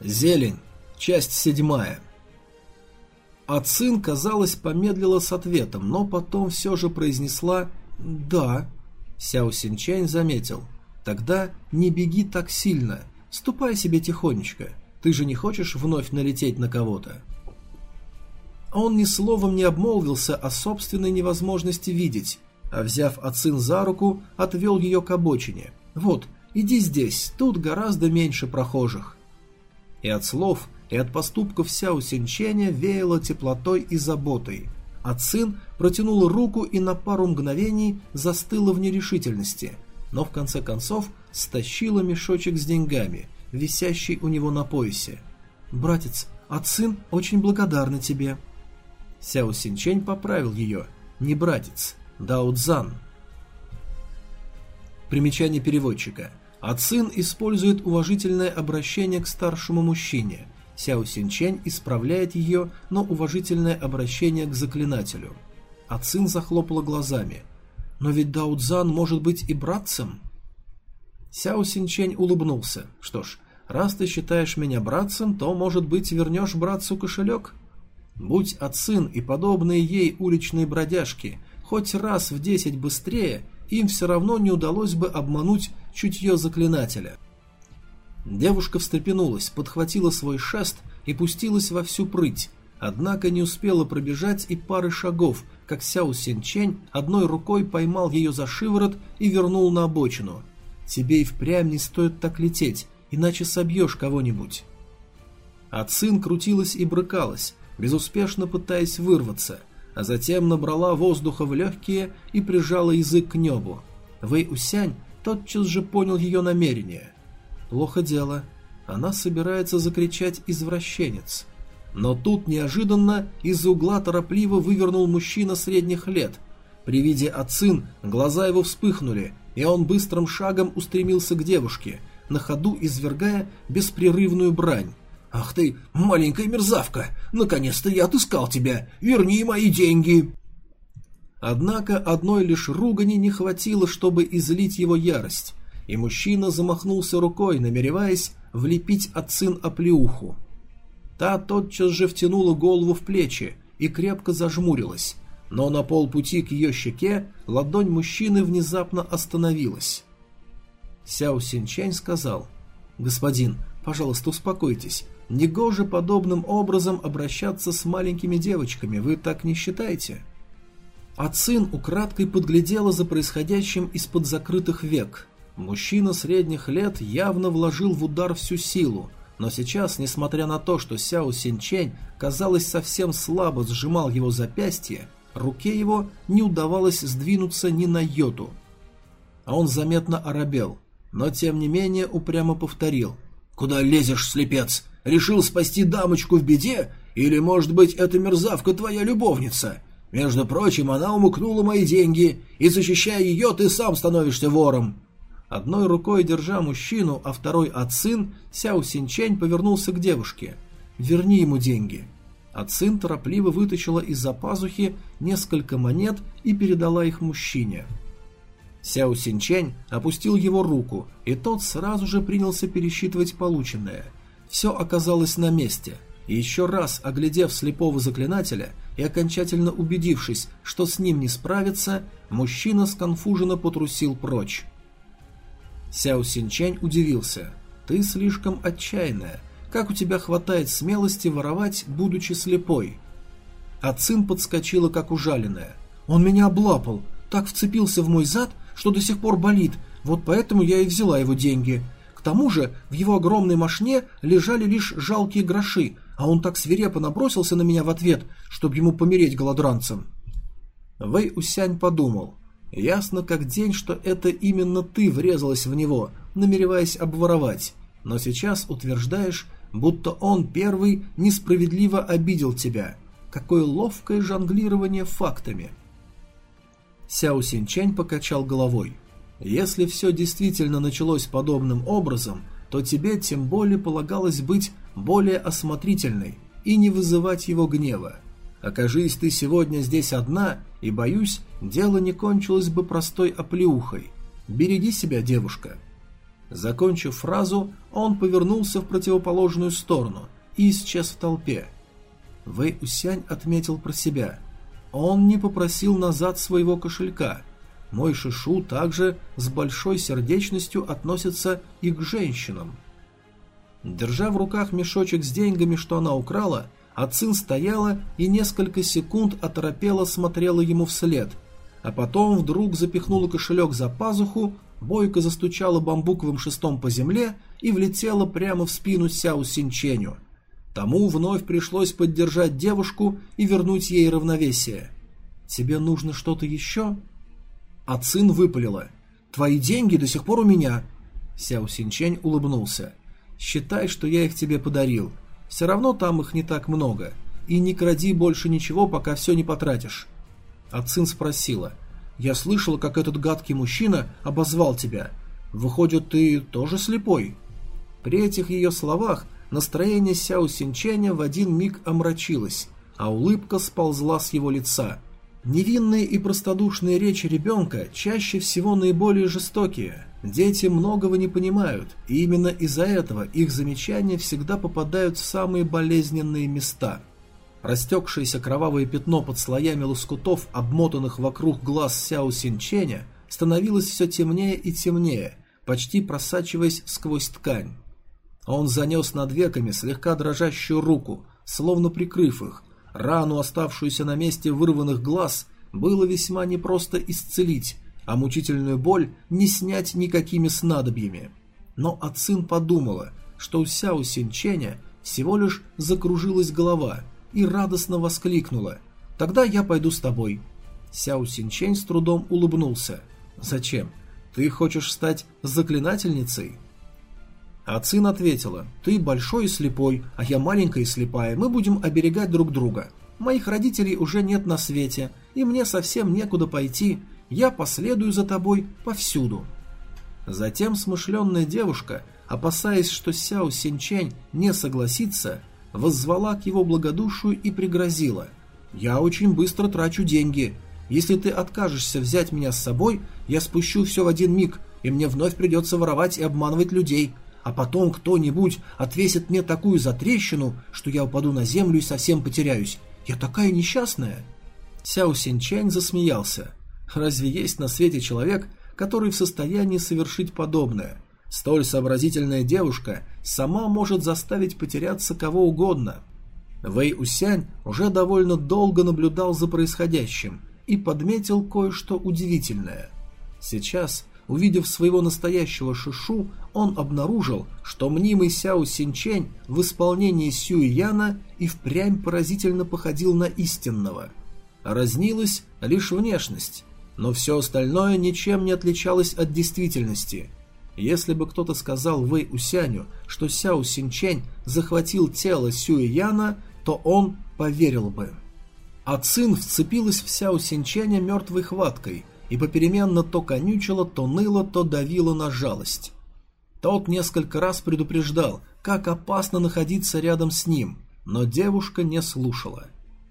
Зелень. Часть седьмая. Ацин, казалось, помедлила с ответом, но потом все же произнесла «да». Сяо Синчань заметил. «Тогда не беги так сильно. Ступай себе тихонечко. Ты же не хочешь вновь налететь на кого-то?» Он ни словом не обмолвился о собственной невозможности видеть, а взяв Ацин за руку, отвел ее к обочине. «Вот, иди здесь, тут гораздо меньше прохожих». И от слов, и от поступков Сяо Синченя веяло теплотой и заботой. А Цин протянула руку и на пару мгновений застыла в нерешительности, но в конце концов стащила мешочек с деньгами, висящий у него на поясе. «Братец, а Цин очень благодарна тебе». Сяо Синчень поправил ее. «Не братец, Дао Цзан». Примечание переводчика – а Цин использует уважительное обращение к старшему мужчине. Сяо Синчень исправляет ее, но уважительное обращение к заклинателю. А Цин захлопала глазами. «Но ведь Дао Цзан может быть и братцем?» Сяо Синчень улыбнулся. «Что ж, раз ты считаешь меня братцем, то, может быть, вернешь братцу кошелек?» Будь Ацин и подобные ей уличные бродяжки хоть раз в десять быстрее, им все равно не удалось бы обмануть чутье заклинателя. Девушка встрепенулась, подхватила свой шест и пустилась во всю прыть, однако не успела пробежать и пары шагов, как Сяо Синчень одной рукой поймал ее за шиворот и вернул на обочину. «Тебе и впрямь не стоит так лететь, иначе собьешь кого-нибудь». А Цин крутилась и брыкалась, безуспешно пытаясь вырваться, а затем набрала воздуха в легкие и прижала язык к небу. Вэй Усянь тотчас же понял ее намерение. Плохо дело. Она собирается закричать «извращенец». Но тут неожиданно из-за угла торопливо вывернул мужчина средних лет. При виде Ацин глаза его вспыхнули, и он быстрым шагом устремился к девушке, на ходу извергая беспрерывную брань. «Ах ты, маленькая мерзавка! Наконец-то я отыскал тебя! Верни мои деньги!» Однако одной лишь ругани не хватило, чтобы излить его ярость, и мужчина замахнулся рукой, намереваясь влепить отцин оплеуху. Та тотчас же втянула голову в плечи и крепко зажмурилась, но на полпути к ее щеке ладонь мужчины внезапно остановилась. Сяо Синчань сказал, «Господин, пожалуйста, успокойтесь, Негоже подобным образом обращаться с маленькими девочками, вы так не считаете? А Цин украдкой подглядела за происходящим из-под закрытых век. Мужчина средних лет явно вложил в удар всю силу, но сейчас, несмотря на то, что Сяо Синчень, казалось, совсем слабо сжимал его запястье, руке его не удавалось сдвинуться ни на йоту. А он заметно оробел, но тем не менее упрямо повторил «Куда лезешь, слепец? Решил спасти дамочку в беде? Или, может быть, эта мерзавка твоя любовница? Между прочим, она умыкнула мои деньги, и, защищая ее, ты сам становишься вором». Одной рукой держа мужчину, а второй Ацин, Сяо Синчень повернулся к девушке. «Верни ему деньги». Ацин торопливо вытащила из-за пазухи несколько монет и передала их мужчине. Сяо Синчень опустил его руку, и тот сразу же принялся пересчитывать полученное – все оказалось на месте, и еще раз оглядев слепого заклинателя и окончательно убедившись, что с ним не справится, мужчина сконфуженно потрусил прочь. Сяо Синчань удивился. «Ты слишком отчаянная. Как у тебя хватает смелости воровать, будучи слепой?» А Цин подскочила, как ужаленная. «Он меня облапал, так вцепился в мой зад, что до сих пор болит, вот поэтому я и взяла его деньги тому же в его огромной мошне лежали лишь жалкие гроши, а он так свирепо набросился на меня в ответ, чтобы ему помереть голодранцем. Вэй Усянь подумал. Ясно как день, что это именно ты врезалась в него, намереваясь обворовать, но сейчас утверждаешь, будто он первый несправедливо обидел тебя. Какое ловкое жонглирование фактами. Сяо Синчань покачал головой. Если все действительно началось подобным образом, то тебе тем более полагалось быть более осмотрительной и не вызывать его гнева. Окажись ты сегодня здесь одна, и, боюсь, дело не кончилось бы простой оплеухой. Береги себя, девушка. Закончив фразу, он повернулся в противоположную сторону и исчез в толпе. Вэй Усянь отметил про себя. Он не попросил назад своего кошелька. Мой Шишу также с большой сердечностью относится и к женщинам. Держа в руках мешочек с деньгами, что она украла, Ацин стояла и несколько секунд оторопела смотрела ему вслед, а потом вдруг запихнула кошелек за пазуху, бойко застучала бамбуковым шестом по земле и влетела прямо в спину Сяо Синченю. Тому вновь пришлось поддержать девушку и вернуть ей равновесие. «Тебе нужно что-то еще?» А Цин выпалила. «Твои деньги до сих пор у меня». Сяо Синчень улыбнулся. «Считай, что я их тебе подарил. Все равно там их не так много. И не кради больше ничего, пока все не потратишь. А Цин спросила. Я слышала, как этот гадкий мужчина обозвал тебя. Выходит, ты тоже слепой? При этих ее словах настроение Сяо Синчаня в один миг омрачилось, а улыбка сползла с его лица. Невинные и простодушные речи ребенка чаще всего наиболее жестокие. Дети многого не понимают, и именно из-за этого их замечания всегда попадают в самые болезненные места. Растекшееся кровавое пятно под слоями лоскутов, обмотанных вокруг глаз Сяо Синченя, становилось все темнее и темнее, почти просачиваясь сквозь ткань. Он занес над веками слегка дрожащую руку, словно прикрыв их. Рану, оставшуюся на месте вырванных глаз, было весьма непросто исцелить, а мучительную боль не снять никакими снадобьями. Но Ацин подумала, что у Сяо Синченя всего лишь закружилась голова и радостно воскликнула «Тогда я пойду с тобой». Сяо Синчень с трудом улыбнулся. «Зачем? Ты хочешь стать заклинательницей?» Ацин ответила, «Ты большой и слепой, а я маленькая и слепая, мы будем оберегать друг друга. Моих родителей уже нет на свете, и мне совсем некуда пойти, я последую за тобой повсюду». Затем смышленная девушка, опасаясь, что Сяо Синчэнь не согласится, воззвала к его благодушию и пригрозила. «Я очень быстро трачу деньги. Если ты откажешься взять меня с собой, я спущу все в один миг, и мне вновь придется воровать и обманывать людей, а потом кто-нибудь отвесит мне такую затрещину, что я упаду на землю и совсем потеряюсь. Я такая несчастная». Сяо Синчэнь засмеялся. Разве есть на свете человек, который в состоянии совершить подобное? Столь сообразительная девушка сама может заставить потеряться кого угодно. Вэй Усянь уже довольно долго наблюдал за происходящим и подметил кое-что удивительное. Сейчас, увидев своего настоящего Шишу, он обнаружил, что мнимый Сяо Синчень в исполнении Сюй Яна и впрямь поразительно походил на истинного. Разнилась лишь внешность, но все остальное ничем не отличалось от действительности. Если бы кто-то сказал Вэй Усяню, что Сяо Синчень захватил тело Сюэ Яна, то он поверил бы. А Цин вцепилась в Сяо Синченя мертвой хваткой и попеременно то конючила, то ныла, то давила на жалость. Тот несколько раз предупреждал, как опасно находиться рядом с ним, но девушка не слушала.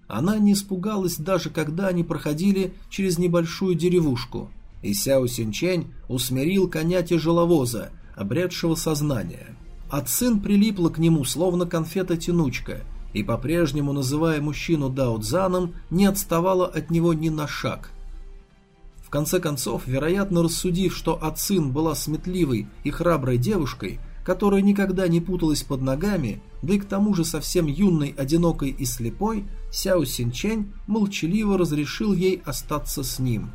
Она не испугалась даже когда они проходили через небольшую деревушку, и Сяо Синчень усмирил коня тяжеловоза, обретшего сознание. А Цин прилипла к нему, словно конфета-тянучка, и по-прежнему, называя мужчину Дао Цзаном, не отставала от него ни на шаг. В конце концов, вероятно рассудив, что Ацин была сметливой и храброй девушкой, которая никогда не путалась под ногами, да и к тому же совсем юной, одинокой и слепой, Сяо Синчэнь молчаливо разрешил ей остаться с ним.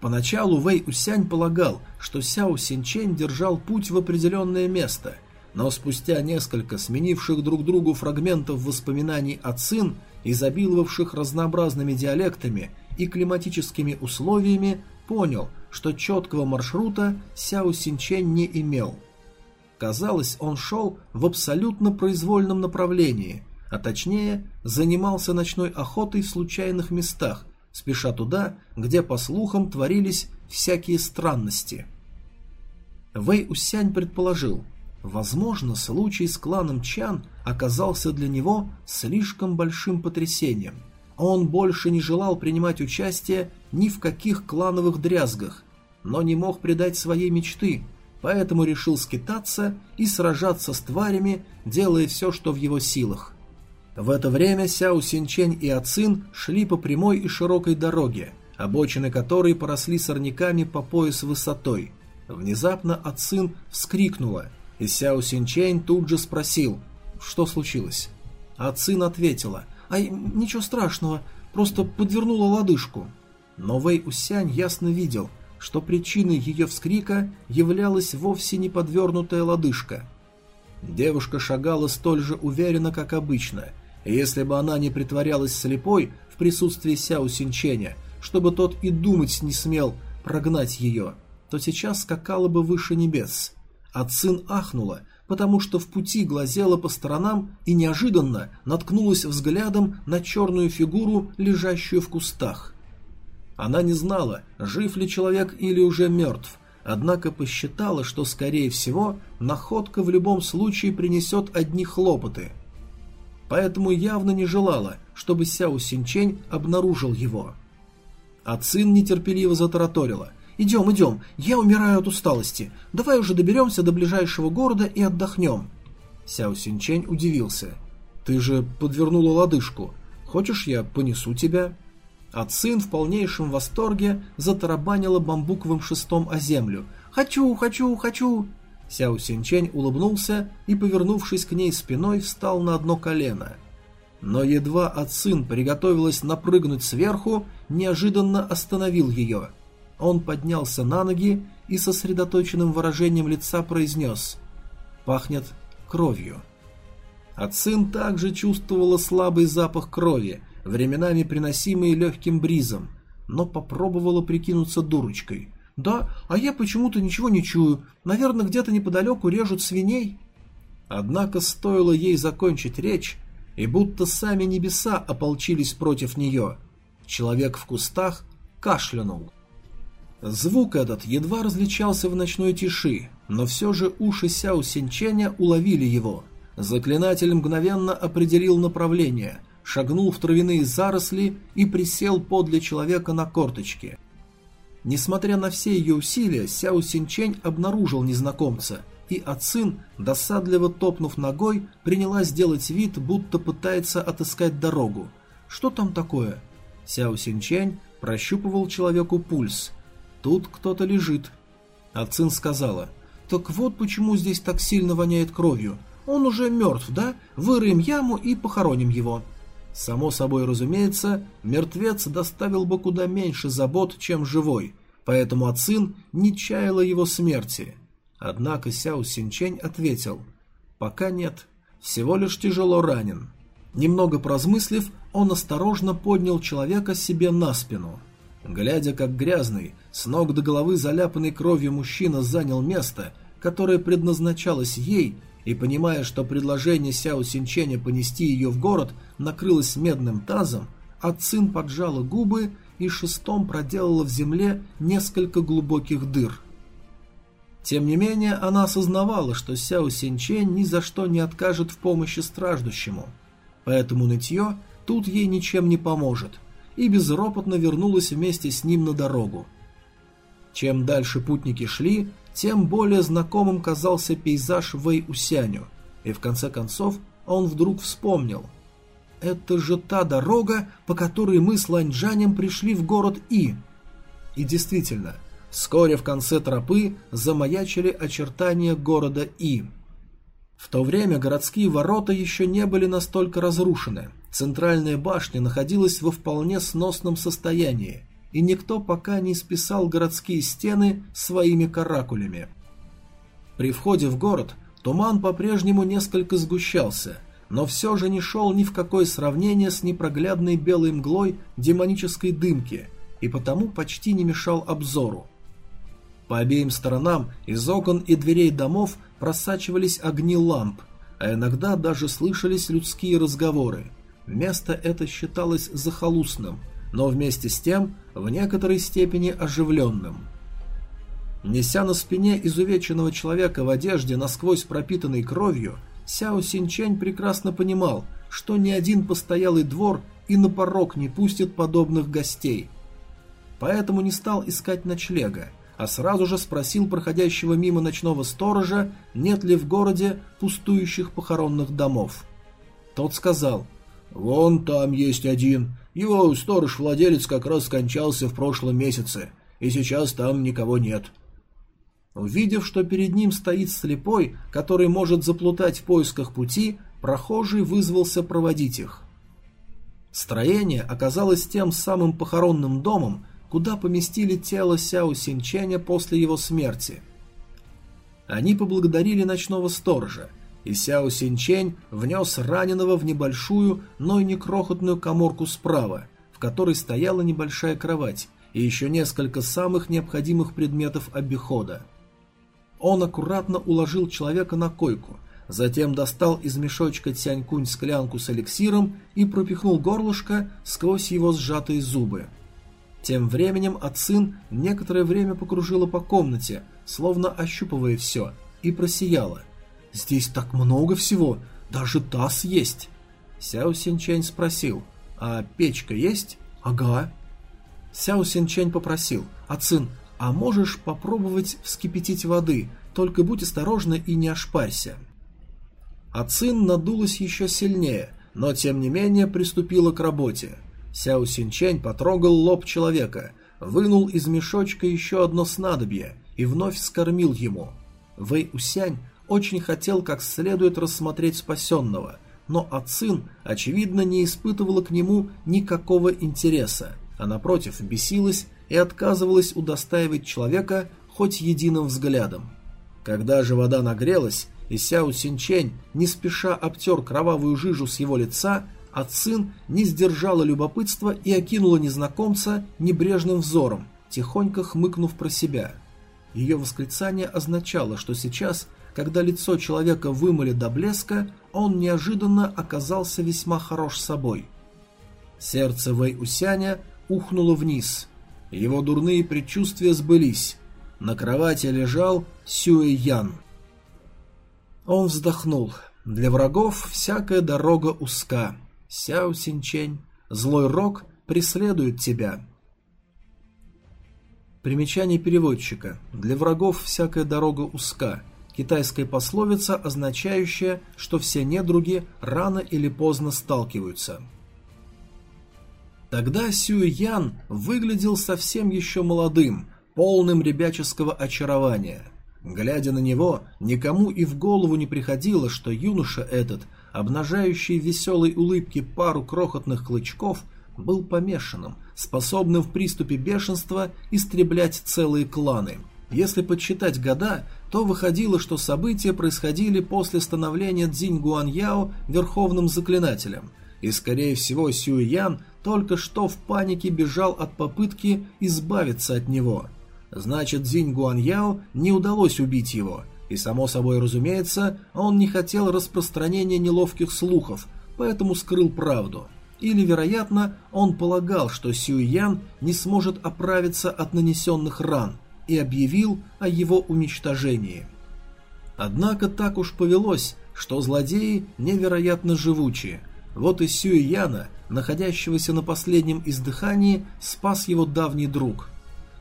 Поначалу Вэй Усянь полагал, что Сяо Синчень держал путь в определенное место, но спустя несколько сменивших друг другу фрагментов воспоминаний о Цин, изобиловавших разнообразными диалектами и климатическими условиями, понял, что четкого маршрута Сяо Синчень не имел. Казалось, он шел в абсолютно произвольном направлении, а точнее занимался ночной охотой в случайных местах, спеша туда, где, по слухам, творились всякие странности. Вэй Усянь предположил – Возможно, случай с кланом Чан оказался для него слишком большим потрясением. Он больше не желал принимать участие ни в каких клановых дрязгах, но не мог предать своей мечты, поэтому решил скитаться и сражаться с тварями, делая все, что в его силах. В это время Сяо Синчень и Ацин шли по прямой и широкой дороге, обочины которой поросли сорняками по пояс высотой. Внезапно Ацин вскрикнула – и Сяо Синчэнь тут же спросил, что случилось. А Цин ответила, «Ай, ничего страшного, просто подвернула лодыжку». Но Вэй Усянь ясно видел, что причиной ее вскрика являлась вовсе не подвернутая лодыжка. Девушка шагала столь же уверенно, как обычно, и если бы она не притворялась слепой в присутствии Сяо Синчэня, чтобы тот и думать не смел прогнать ее, то сейчас скакала бы выше небес – а Цин ахнула, потому что в пути глазела по сторонам и неожиданно наткнулась взглядом на черную фигуру, лежащую в кустах. Она не знала, жив ли человек или уже мертв, однако посчитала, что, скорее всего, находка в любом случае принесет одни хлопоты. Поэтому явно не желала, чтобы Сяо Синчень обнаружил его. А Цин нетерпеливо затараторила. «Идем, идем, я умираю от усталости. Давай уже доберемся до ближайшего города и отдохнем». Сяо Синчень удивился. «Ты же подвернула лодыжку. Хочешь, я понесу тебя?» А Цин в полнейшем восторге затарабанила бамбуковым шестом о землю. «Хочу, хочу, хочу!» Сяо Синчень улыбнулся и, повернувшись к ней спиной, встал на одно колено. Но едва Ацин приготовилась напрыгнуть сверху, неожиданно остановил ее – он поднялся на ноги и сосредоточенным выражением лица произнес «Пахнет кровью». Ацин также чувствовала слабый запах крови, временами приносимый легким бризом, но попробовала прикинуться дурочкой. «Да, а я почему-то ничего не чую. Наверное, где-то неподалеку режут свиней». Однако стоило ей закончить речь, и будто сами небеса ополчились против нее. Человек в кустах кашлянул. Звук этот едва различался в ночной тиши, но все же уши Сяо Синченя уловили его. Заклинатель мгновенно определил направление, шагнул в травяные заросли и присел подле человека на корточке. Несмотря на все ее усилия, Сяо Синчень обнаружил незнакомца, и Ацин, досадливо топнув ногой, принялась делать вид, будто пытается отыскать дорогу. Что там такое? Сяо Синчень прощупывал человеку пульс – Тут кто-то лежит. А Цин сказала, так вот почему здесь так сильно воняет кровью. Он уже мертв, да? Вырыем яму и похороним его. Само собой разумеется, мертвец доставил бы куда меньше забот, чем живой, поэтому Ацин не чаяла его смерти. Однако Сяо Синчень ответил, пока нет, всего лишь тяжело ранен. Немного прозмыслив, он осторожно поднял человека себе на спину. Глядя, как грязный, с ног до головы заляпанный кровью мужчина занял место, которое предназначалось ей, и понимая, что предложение Сяо Синченя понести ее в город накрылось медным тазом, Ацин поджала губы и шестом проделала в земле несколько глубоких дыр. Тем не менее, она осознавала, что Сяо Синчень ни за что не откажет в помощи страждущему, поэтому нытье тут ей ничем не поможет – и безропотно вернулась вместе с ним на дорогу. Чем дальше путники шли, тем более знакомым казался пейзаж Вэй-Усяню, и в конце концов он вдруг вспомнил. «Это же та дорога, по которой мы с Ланьчжанем пришли в город И». И действительно, вскоре в конце тропы замаячили очертания города И. В то время городские ворота еще не были настолько разрушены, Центральная башня находилась во вполне сносном состоянии, и никто пока не списал городские стены своими каракулями. При входе в город туман по-прежнему несколько сгущался, но все же не шел ни в какое сравнение с непроглядной белой мглой демонической дымки и потому почти не мешал обзору. По обеим сторонам из окон и дверей домов просачивались огни ламп, а иногда даже слышались людские разговоры. Место это считалось захолустным, но вместе с тем в некоторой степени оживленным. Неся на спине изувеченного человека в одежде, насквозь пропитанной кровью, Сяо Синчень прекрасно понимал, что ни один постоялый двор и на порог не пустит подобных гостей. Поэтому не стал искать ночлега, а сразу же спросил проходящего мимо ночного сторожа, нет ли в городе пустующих похоронных домов. Тот сказал, «Вон там есть один. Его сторож-владелец как раз скончался в прошлом месяце, и сейчас там никого нет». Увидев, что перед ним стоит слепой, который может заплутать в поисках пути, прохожий вызвался проводить их. Строение оказалось тем самым похоронным домом, куда поместили тело Сяо Синченя после его смерти. Они поблагодарили ночного сторожа, и Сяо Синчень внес раненого в небольшую, но и не крохотную коморку справа, в которой стояла небольшая кровать и еще несколько самых необходимых предметов обихода. Он аккуратно уложил человека на койку, затем достал из мешочка Тянькунь склянку с эликсиром и пропихнул горлышко сквозь его сжатые зубы. Тем временем Ацин некоторое время покружила по комнате, словно ощупывая все, и просияла. «Здесь так много всего, даже таз есть!» Сяо Синчэнь спросил, «А печка есть?» «Ага». Сяо Синчэнь попросил, «Ацин, а можешь попробовать вскипятить воды, только будь осторожна и не ошпарься». Ацин надулась еще сильнее, но тем не менее приступила к работе. Сяо Синчень потрогал лоб человека, вынул из мешочка еще одно снадобье и вновь скормил ему. Вэй Усянь очень хотел как следует рассмотреть спасенного, но Ацин, очевидно, не испытывала к нему никакого интереса, а напротив бесилась и отказывалась удостаивать человека хоть единым взглядом. Когда же вода нагрелась, и Сяо Синчень не спеша обтер кровавую жижу с его лица, а Цин не сдержала любопытства и окинула незнакомца небрежным взором, тихонько хмыкнув про себя. Ее восклицание означало, что сейчас, когда лицо человека вымыли до блеска, он неожиданно оказался весьма хорош собой. Сердце Вэй Усяня ухнуло вниз. Его дурные предчувствия сбылись. На кровати лежал Сюэ Ян. Он вздохнул. Для врагов всякая дорога узка. Сяо Синчень, злой рок преследует тебя. Примечание переводчика. Для врагов всякая дорога узка. Китайская пословица, означающая, что все недруги рано или поздно сталкиваются. Тогда Сюй Ян выглядел совсем еще молодым, полным ребяческого очарования. Глядя на него, никому и в голову не приходило, что юноша этот обнажающий в веселой улыбке пару крохотных клычков, был помешанным, способным в приступе бешенства истреблять целые кланы. Если подсчитать года, то выходило, что события происходили после становления Цзинь Гуаньяо верховным заклинателем, и скорее всего Сюй Ян только что в панике бежал от попытки избавиться от него. Значит, Цзинь Гуаньяо не удалось убить его – и, само собой разумеется, он не хотел распространения неловких слухов, поэтому скрыл правду. Или, вероятно, он полагал, что Сюйян не сможет оправиться от нанесенных ран, и объявил о его уничтожении. Однако так уж повелось, что злодеи невероятно живучие. Вот и Сюйяна, находящегося на последнем издыхании, спас его давний друг –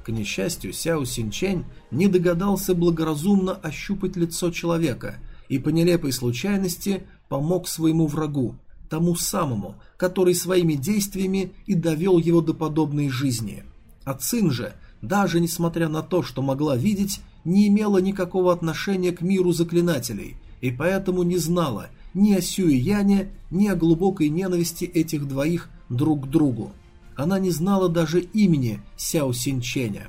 к несчастью, Сяо Синчень не догадался благоразумно ощупать лицо человека и по нелепой случайности помог своему врагу, тому самому, который своими действиями и довел его до подобной жизни. А Цин же, даже несмотря на то, что могла видеть, не имела никакого отношения к миру заклинателей и поэтому не знала ни о Сюэ Яне, ни о глубокой ненависти этих двоих друг к другу. она не знала даже имени Сяо Синченя.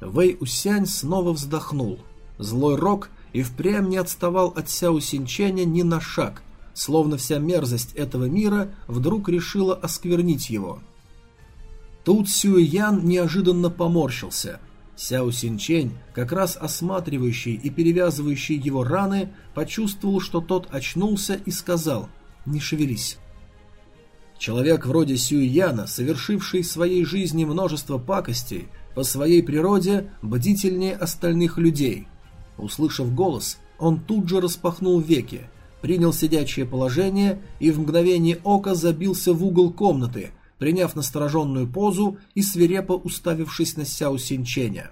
Вэй Усянь снова вздохнул. Злой рок и впрямь не отставал от Сяо Синченя ни на шаг, словно вся мерзость этого мира вдруг решила осквернить его. Тут Сюэ Ян неожиданно поморщился. Сяо Синчень, как раз осматривающий и перевязывающий его раны, почувствовал, что тот очнулся и сказал «Не шевелись». Человек вроде Сюэ Яна, совершивший в своей жизни множество пакостей, по своей природе бдительнее остальных людей. Услышав голос, он тут же распахнул веки, принял сидячее положение и в мгновение ока забился в угол комнаты, приняв настороженную позу и свирепо уставившись на Сяо Синченя.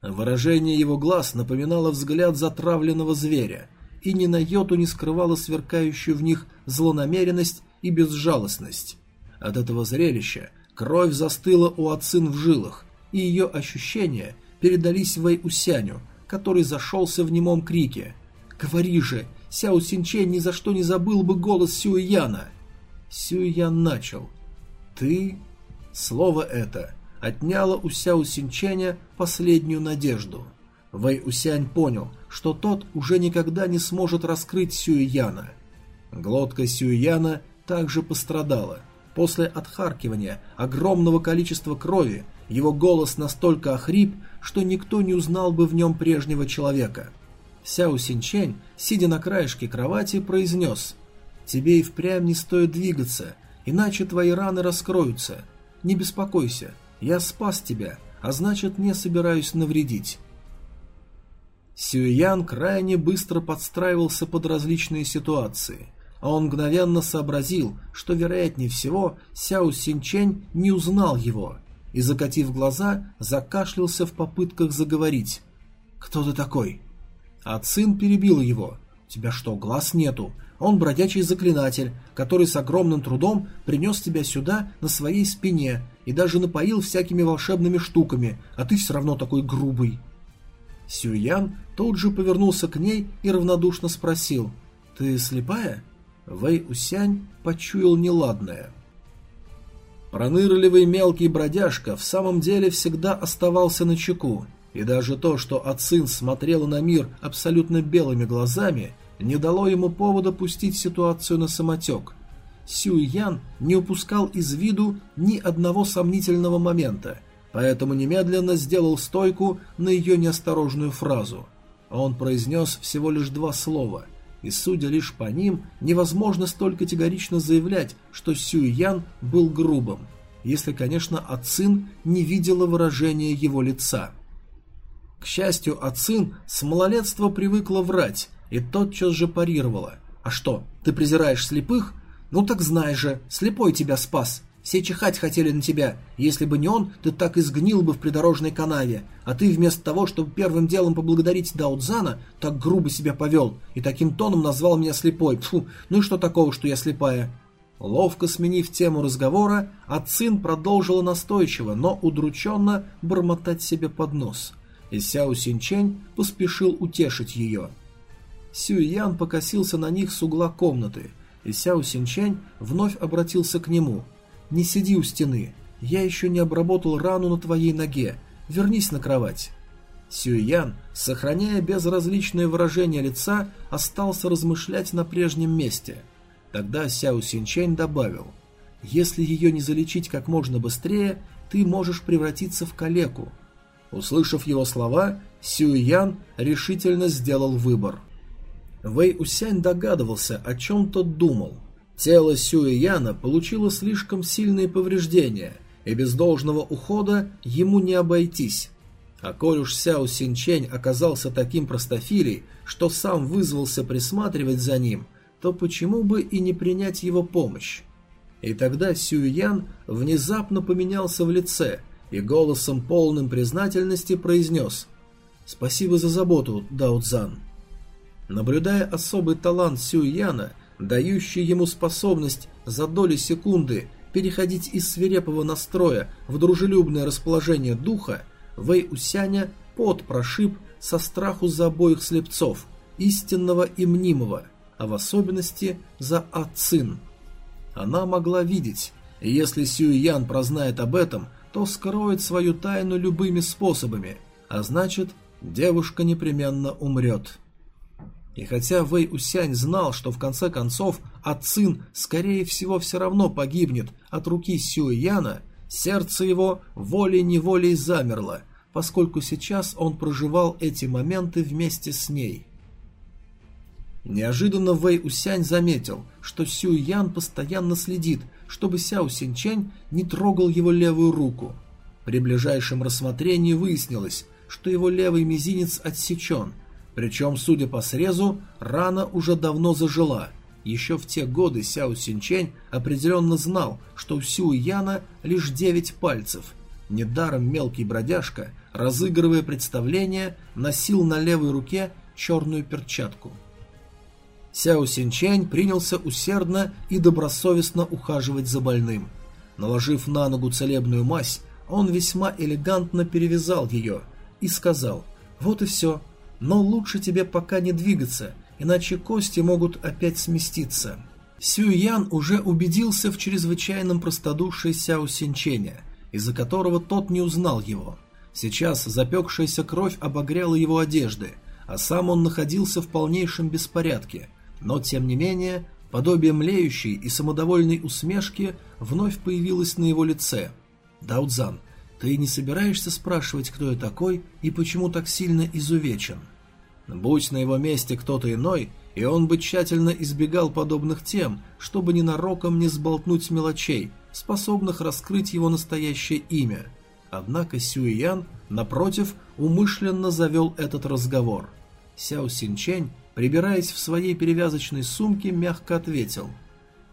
Выражение его глаз напоминало взгляд затравленного зверя и ни на йоту не скрывало сверкающую в них злонамеренность и безжалостность. От этого зрелища Кровь застыла у Ацин в жилах, и ее ощущения передались Вэй Усяню, который зашелся в немом крике. «Говори же, Сяо Синчен ни за что не забыл бы голос Сюэяна!» Сюэян начал. «Ты...» Слово это отняло у Сяо Синченя последнюю надежду. Вэй Усянь понял, что тот уже никогда не сможет раскрыть Сюэяна. Глотка Сюэяна также пострадала – После отхаркивания огромного количества крови его голос настолько охрип, что никто не узнал бы в нем прежнего человека. Сяо Синчень, сидя на краешке кровати, произнес «Тебе и впрямь не стоит двигаться, иначе твои раны раскроются. Не беспокойся, я спас тебя, а значит не собираюсь навредить». Сюэян крайне быстро подстраивался под различные ситуации а он мгновенно сообразил, что, вероятнее всего, Сяо Синчень не узнал его, и, закатив глаза, закашлялся в попытках заговорить. «Кто ты такой?» А Цин перебил его. «У тебя что, глаз нету? Он бродячий заклинатель, который с огромным трудом принес тебя сюда на своей спине и даже напоил всякими волшебными штуками, а ты все равно такой грубый». Сюян тут же повернулся к ней и равнодушно спросил «Ты слепая?» Вэй Усянь почуял неладное. Пронырливый мелкий бродяжка в самом деле всегда оставался на чеку, и даже то, что Ацин смотрела на мир абсолютно белыми глазами, не дало ему повода пустить ситуацию на самотек. Сюй Ян не упускал из виду ни одного сомнительного момента, поэтому немедленно сделал стойку на ее неосторожную фразу. Он произнес всего лишь два слова – и судя лишь по ним, невозможно столь категорично заявлять, что Сюй Ян был грубым, если, конечно, Ацин не видела выражения его лица. К счастью, Ацин с малолетства привыкла врать и тотчас же парировала. «А что, ты презираешь слепых? Ну так знай же, слепой тебя спас. Все чихать хотели на тебя. Если бы не он, ты так и сгнил бы в придорожной канаве. А ты вместо того, чтобы первым делом поблагодарить Даудзана, так грубо себя повел и таким тоном назвал меня слепой. Фу, ну и что такого, что я слепая?» Ловко сменив тему разговора, Ацин продолжила настойчиво, но удрученно бормотать себе под нос. И Сяо Синчень поспешил утешить ее. Сюйян покосился на них с угла комнаты, и Сяо Синчень вновь обратился к нему – не сиди у стены. Я еще не обработал рану на твоей ноге. Вернись на кровать. Сюйян, сохраняя безразличное выражение лица, остался размышлять на прежнем месте. Тогда Сяо Синчэнь добавил, «Если ее не залечить как можно быстрее, ты можешь превратиться в калеку». Услышав его слова, Сюйян решительно сделал выбор. Вэй Усянь догадывался, о чем тот думал. Тело Сюэ Яна получило слишком сильные повреждения, и без должного ухода ему не обойтись. А коль уж Сяо Синчень оказался таким простофилей, что сам вызвался присматривать за ним, то почему бы и не принять его помощь? И тогда Сюэ Ян внезапно поменялся в лице и голосом полным признательности произнес «Спасибо за заботу, Дао Цзан». Наблюдая особый талант Сюэ Яна, дающий ему способность за доли секунды переходить из свирепого настроя в дружелюбное расположение духа, Вэй Усяня пот прошиб со страху за обоих слепцов, истинного и мнимого, а в особенности за Ацин. Она могла видеть, И если Сюй Ян прознает об этом, то скроет свою тайну любыми способами, а значит, девушка непременно умрет. И хотя Вэй Усянь знал, что в конце концов Ацин скорее всего все равно погибнет от руки Сюй Яна, сердце его волей-неволей замерло, поскольку сейчас он проживал эти моменты вместе с ней. Неожиданно Вэй Усянь заметил, что Сюй Ян постоянно следит, чтобы Сяо Синчэнь не трогал его левую руку. При ближайшем рассмотрении выяснилось, что его левый мизинец отсечен, причем, судя по срезу, рана уже давно зажила. Еще в те годы Сяо Синчэнь определенно знал, что у Сюй Яна лишь девять пальцев. Недаром мелкий бродяжка, разыгрывая представление, носил на левой руке черную перчатку – Сяо Синчэнь принялся усердно и добросовестно ухаживать за больным. Наложив на ногу целебную мазь, он весьма элегантно перевязал ее и сказал «Вот и все, но лучше тебе пока не двигаться, иначе кости могут опять сместиться». Сюй Ян уже убедился в чрезвычайном простодушии Сяо Синчэня, из-за которого тот не узнал его. Сейчас запекшаяся кровь обогряла его одежды, а сам он находился в полнейшем беспорядке – но, тем не менее, подобие млеющей и самодовольной усмешки вновь появилось на его лице. «Даудзан, ты не собираешься спрашивать, кто я такой и почему так сильно изувечен?» Будь на его месте кто-то иной, и он бы тщательно избегал подобных тем, чтобы ненароком не сболтнуть мелочей, способных раскрыть его настоящее имя. Однако Сюйян, напротив, умышленно завел этот разговор. Сяо Синчень прибираясь в своей перевязочной сумке, мягко ответил.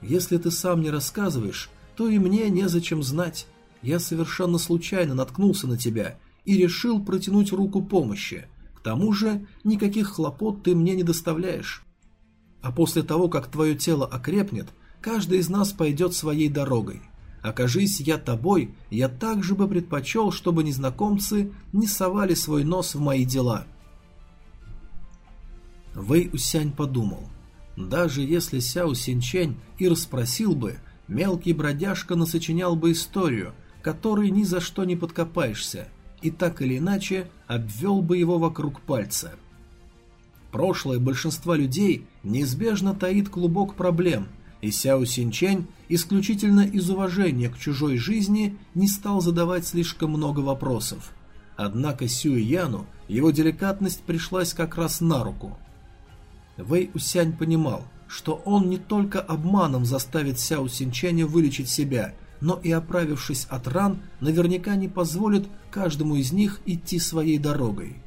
«Если ты сам не рассказываешь, то и мне незачем знать. Я совершенно случайно наткнулся на тебя и решил протянуть руку помощи. К тому же никаких хлопот ты мне не доставляешь. А после того, как твое тело окрепнет, каждый из нас пойдет своей дорогой. Окажись я тобой, я также бы предпочел, чтобы незнакомцы не совали свой нос в мои дела». Вэй Усянь подумал, даже если Сяо Синчэнь и расспросил бы, мелкий бродяжка насочинял бы историю, которой ни за что не подкопаешься, и так или иначе обвел бы его вокруг пальца. Прошлое большинства людей неизбежно таит клубок проблем, и Сяо Синчэнь исключительно из уважения к чужой жизни не стал задавать слишком много вопросов. Однако Сюй Яну его деликатность пришлась как раз на руку – Вэй Усянь понимал, что он не только обманом заставит Сяо Синчаня вылечить себя, но и оправившись от ран, наверняка не позволит каждому из них идти своей дорогой.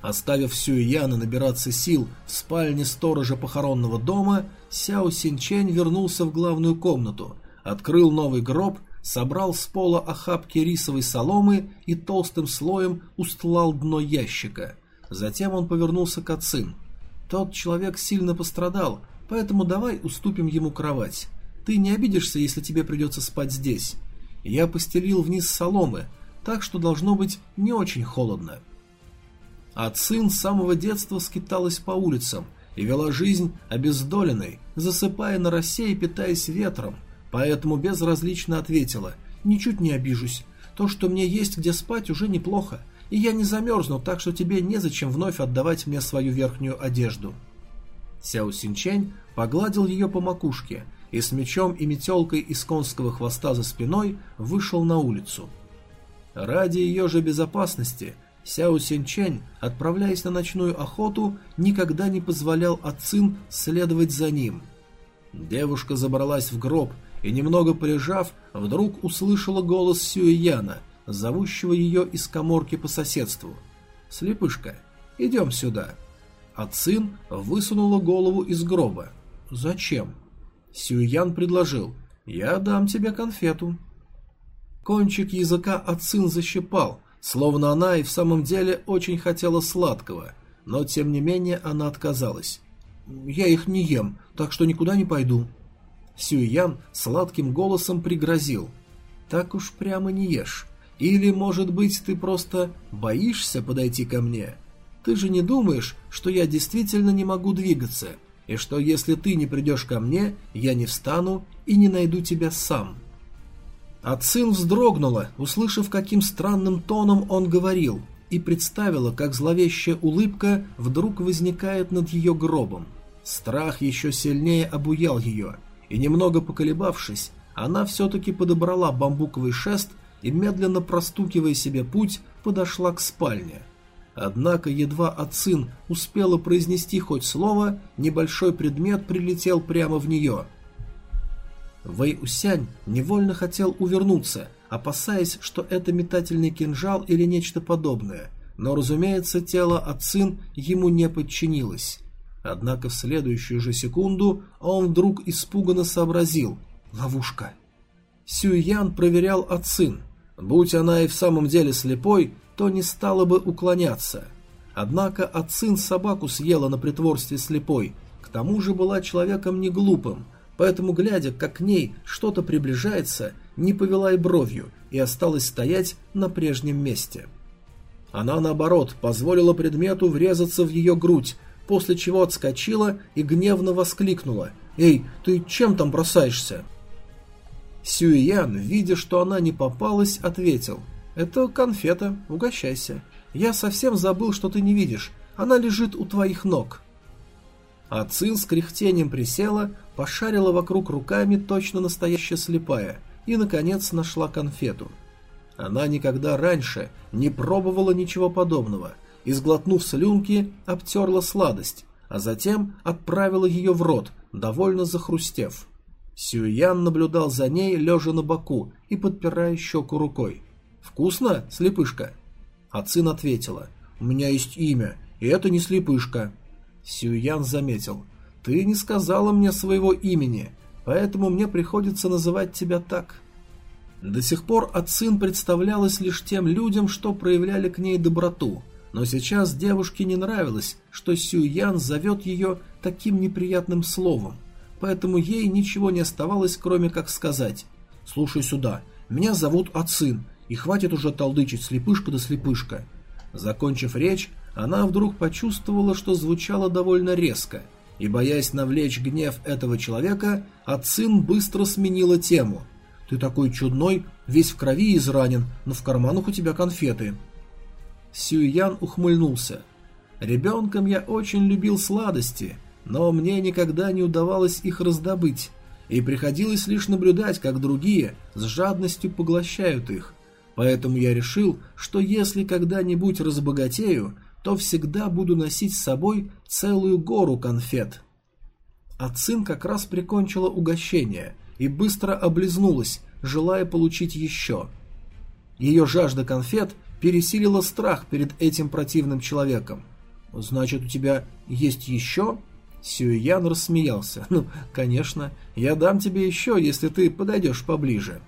Оставив Сюэяна набираться сил в спальне сторожа похоронного дома, Сяо Синчэнь вернулся в главную комнату, открыл новый гроб, собрал с пола охапки рисовой соломы и толстым слоем устлал дно ящика. Затем он повернулся к Ацин. Тот человек сильно пострадал, поэтому давай уступим ему кровать. Ты не обидишься, если тебе придется спать здесь. Я постелил вниз соломы, так что должно быть не очень холодно. А сын с самого детства скиталась по улицам и вела жизнь обездоленной, засыпая на росе и питаясь ветром, поэтому безразлично ответила «Ничуть не обижусь. То, что мне есть где спать, уже неплохо и я не замерзну, так что тебе незачем вновь отдавать мне свою верхнюю одежду». Сяо Синчэнь погладил ее по макушке и с мечом и метелкой из конского хвоста за спиной вышел на улицу. Ради ее же безопасности Сяо Синчэнь, отправляясь на ночную охоту, никогда не позволял Ацин следовать за ним. Девушка забралась в гроб и, немного полежав, вдруг услышала голос Сюэяна – зовущего ее из коморки по соседству. «Слепышка, идем сюда». А Цин высунула голову из гроба. «Зачем?» Сюйян предложил. «Я дам тебе конфету». Кончик языка Ацин защипал, словно она и в самом деле очень хотела сладкого, но тем не менее она отказалась. «Я их не ем, так что никуда не пойду». Сюйян сладким голосом пригрозил. «Так уж прямо не ешь. Или, может быть, ты просто боишься подойти ко мне? Ты же не думаешь, что я действительно не могу двигаться, и что если ты не придешь ко мне, я не встану и не найду тебя сам?» А Цин вздрогнула, услышав, каким странным тоном он говорил, и представила, как зловещая улыбка вдруг возникает над ее гробом. Страх еще сильнее обуял ее, и немного поколебавшись, она все-таки подобрала бамбуковый шест и, медленно простукивая себе путь, подошла к спальне. Однако едва Ацин успела произнести хоть слово, небольшой предмет прилетел прямо в нее. Вэй Усянь невольно хотел увернуться, опасаясь, что это метательный кинжал или нечто подобное, но, разумеется, тело Ацин ему не подчинилось. Однако в следующую же секунду он вдруг испуганно сообразил – ловушка. Сюйян проверял Ацин. Будь она и в самом деле слепой, то не стала бы уклоняться. Однако Ацин собаку съела на притворстве слепой, к тому же была человеком не глупым, поэтому, глядя, как к ней что-то приближается, не повела и бровью и осталась стоять на прежнем месте. Она, наоборот, позволила предмету врезаться в ее грудь, после чего отскочила и гневно воскликнула «Эй, ты чем там бросаешься?» Сюэян, видя, что она не попалась, ответил «Это конфета, угощайся. Я совсем забыл, что ты не видишь. Она лежит у твоих ног». А Цин с кряхтением присела, пошарила вокруг руками точно настоящая слепая и, наконец, нашла конфету. Она никогда раньше не пробовала ничего подобного и, сглотнув слюнки, обтерла сладость, а затем отправила ее в рот, довольно захрустев. Сюян наблюдал за ней, лежа на боку и подпирая щеку рукой. «Вкусно, слепышка?» Ацин ответила. «У меня есть имя, и это не слепышка». Сюян заметил. «Ты не сказала мне своего имени, поэтому мне приходится называть тебя так». До сих пор Ацин представлялась лишь тем людям, что проявляли к ней доброту, но сейчас девушке не нравилось, что Сюян зовет ее таким неприятным словом, поэтому ей ничего не оставалось, кроме как сказать «Слушай сюда, меня зовут Ацин, и хватит уже толдычить слепышка да слепышка». Закончив речь, она вдруг почувствовала, что звучало довольно резко, и, боясь навлечь гнев этого человека, Ацин быстро сменила тему. «Ты такой чудной, весь в крови изранен, но в карманах у тебя конфеты». Сюян ухмыльнулся. «Ребенком я очень любил сладости, но мне никогда не удавалось их раздобыть, и приходилось лишь наблюдать, как другие с жадностью поглощают их. Поэтому я решил, что если когда-нибудь разбогатею, то всегда буду носить с собой целую гору конфет. Ацин как раз прикончила угощение и быстро облизнулась, желая получить еще. Ее жажда конфет пересилила страх перед этим противным человеком. «Значит, у тебя есть еще?» Сюэян рассмеялся. «Ну, конечно, я дам тебе еще, если ты подойдешь поближе».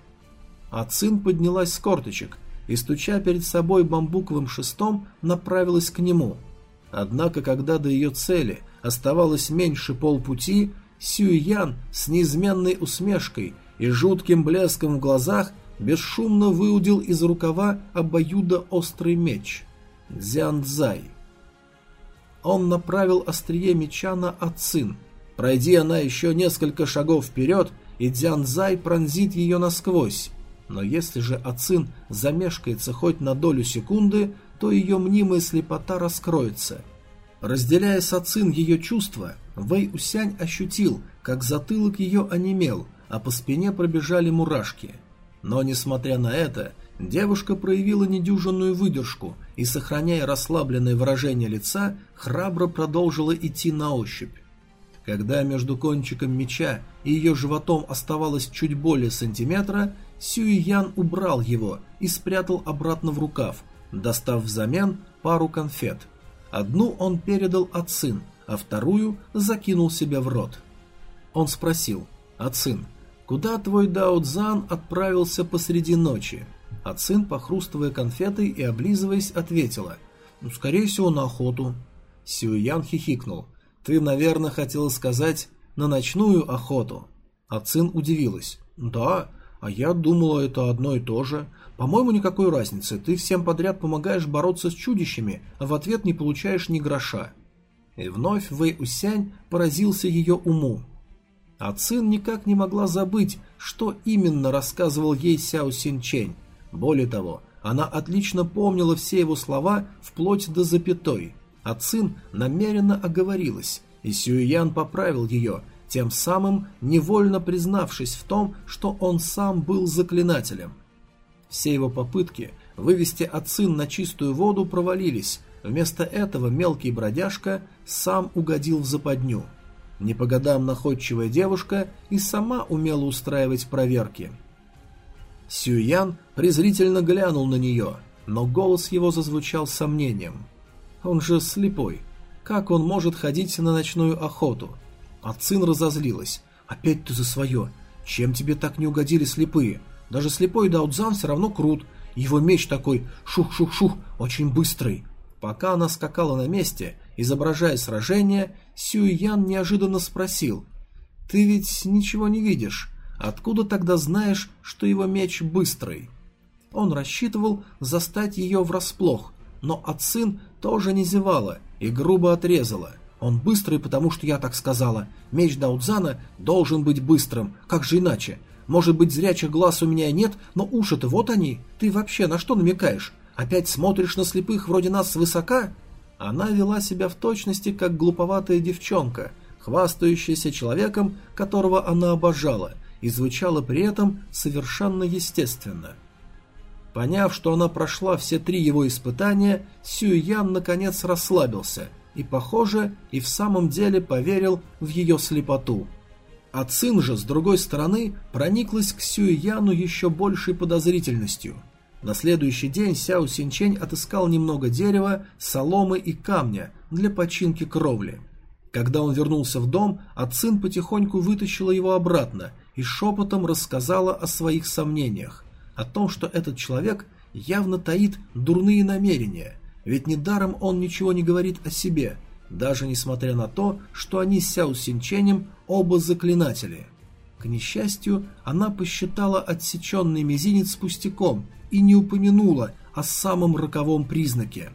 Ацин поднялась с корточек и, стуча перед собой бамбуковым шестом, направилась к нему. Однако, когда до ее цели оставалось меньше полпути, Сюйян с неизменной усмешкой и жутким блеском в глазах бесшумно выудил из рукава обоюдо острый меч. Дзянцзай. Он направил острие меча на Ацин. Пройди она еще несколько шагов вперед, и Дзянцзай пронзит ее насквозь. Но если же Ацин замешкается хоть на долю секунды, то ее мнимая слепота раскроется. Разделяя с Ацин ее чувства, Вэй Усянь ощутил, как затылок ее онемел, а по спине пробежали мурашки. Но, несмотря на это, девушка проявила недюжинную выдержку и, сохраняя расслабленное выражение лица, храбро продолжила идти на ощупь. Когда между кончиком меча и ее животом оставалось чуть более сантиметра, Сюй убрал его и спрятал обратно в рукав, достав взамен пару конфет. Одну он передал Ацин, а вторую закинул себе в рот. Он спросил, «Ацин, куда твой Дао Цзан отправился посреди ночи?» Ацин, похрустывая конфетой и облизываясь, ответила, «Ну, скорее всего, на охоту». Сюян хихикнул, «Ты, наверное, хотел сказать на ночную охоту?» Ацин удивилась, «Да, а я думала, это одно и то же. По-моему, никакой разницы. Ты всем подряд помогаешь бороться с чудищами, а в ответ не получаешь ни гроша. И вновь Вэй Усянь поразился ее уму. А Цин никак не могла забыть, что именно рассказывал ей Сяо Синчень. Более того, она отлично помнила все его слова вплоть до запятой. А Цин намеренно оговорилась, и Сюэян поправил ее, тем самым невольно признавшись в том, что он сам был заклинателем. Все его попытки вывести Ацин на чистую воду провалились, вместо этого мелкий бродяжка сам угодил в западню. Не по годам находчивая девушка и сама умела устраивать проверки. Сюян презрительно глянул на нее, но голос его зазвучал сомнением. Он же слепой. Как он может ходить на ночную охоту? А Цин разозлилась. «Опять ты за свое. Чем тебе так не угодили слепые? Даже слепой Даудзан все равно крут. Его меч такой шух-шух-шух, очень быстрый». Пока она скакала на месте, изображая сражение, Сюй Ян неожиданно спросил. «Ты ведь ничего не видишь. Откуда тогда знаешь, что его меч быстрый?» Он рассчитывал застать ее врасплох, но Ацин тоже не зевала и грубо отрезала – он быстрый, потому что я так сказала. Меч Даудзана должен быть быстрым. Как же иначе? Может быть, зрячих глаз у меня нет, но уши-то вот они. Ты вообще на что намекаешь? Опять смотришь на слепых вроде нас свысока?» Она вела себя в точности, как глуповатая девчонка, хвастающаяся человеком, которого она обожала, и звучала при этом совершенно естественно. Поняв, что она прошла все три его испытания, Сюйян наконец расслабился – и, похоже, и в самом деле поверил в ее слепоту. А Цин же, с другой стороны, прониклась к Сюй Яну еще большей подозрительностью. На следующий день Сяо Синчень отыскал немного дерева, соломы и камня для починки кровли. Когда он вернулся в дом, Ацин потихоньку вытащила его обратно и шепотом рассказала о своих сомнениях, о том, что этот человек явно таит дурные намерения – ведь недаром он ничего не говорит о себе, даже несмотря на то, что они с Сяо Синченем оба заклинатели. К несчастью, она посчитала отсеченный мизинец пустяком и не упомянула о самом роковом признаке.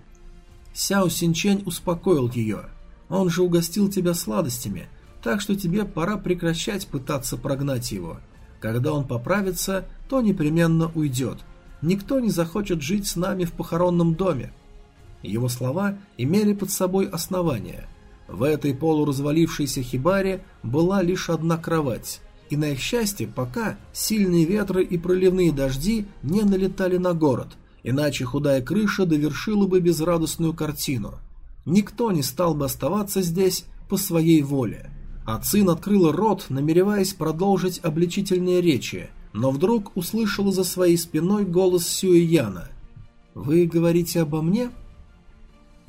Сяо Синчень успокоил ее. «Он же угостил тебя сладостями, так что тебе пора прекращать пытаться прогнать его. Когда он поправится, то непременно уйдет. Никто не захочет жить с нами в похоронном доме. Его слова имели под собой основание. В этой полуразвалившейся хибаре была лишь одна кровать, и на их счастье пока сильные ветры и проливные дожди не налетали на город, иначе худая крыша довершила бы безрадостную картину. Никто не стал бы оставаться здесь по своей воле. А Цин открыла рот, намереваясь продолжить обличительные речи, но вдруг услышала за своей спиной голос Сюэяна. «Вы говорите обо мне?»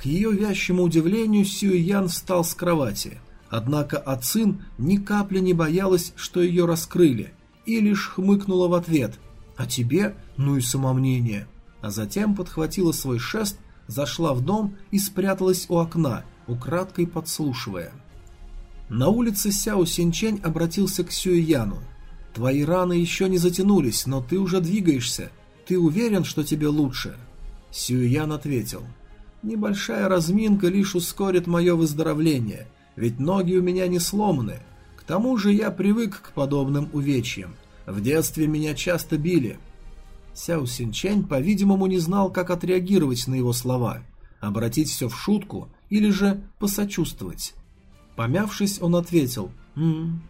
Ее вящему удивлению Сюй Ян встал с кровати, однако Ацин ни капли не боялась, что ее раскрыли, и лишь хмыкнула в ответ «А тебе? Ну и самомнение!» А затем подхватила свой шест, зашла в дом и спряталась у окна, украдкой подслушивая. На улице Сяо Синчень обратился к Сюй Яну. «Твои раны еще не затянулись, но ты уже двигаешься. Ты уверен, что тебе лучше?» Сюй Ян ответил – Небольшая разминка лишь ускорит мое выздоровление, ведь ноги у меня не сломаны. К тому же я привык к подобным увечьям. В детстве меня часто били. Сяо Синчэнь, по-видимому, не знал, как отреагировать на его слова. Обратить все в шутку или же посочувствовать. Помявшись, он ответил «М-м».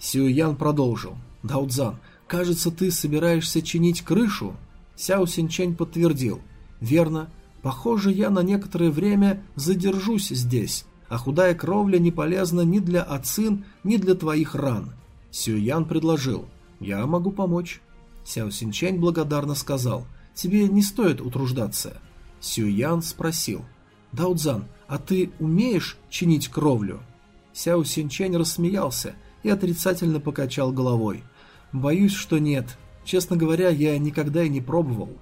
Сюй Ян продолжил. «Даудзан, кажется, ты собираешься чинить крышу?» Сяо Синчэнь подтвердил. «Верно. Похоже, я на некоторое время задержусь здесь, а худая кровля не полезна ни для Ацин, ни для твоих ран. Сюян предложил. Я могу помочь. Сяо Синчень благодарно сказал. Тебе не стоит утруждаться. Сюян спросил. Даудзан, а ты умеешь чинить кровлю? Сяо Синчень рассмеялся и отрицательно покачал головой. Боюсь, что нет. Честно говоря, я никогда и не пробовал.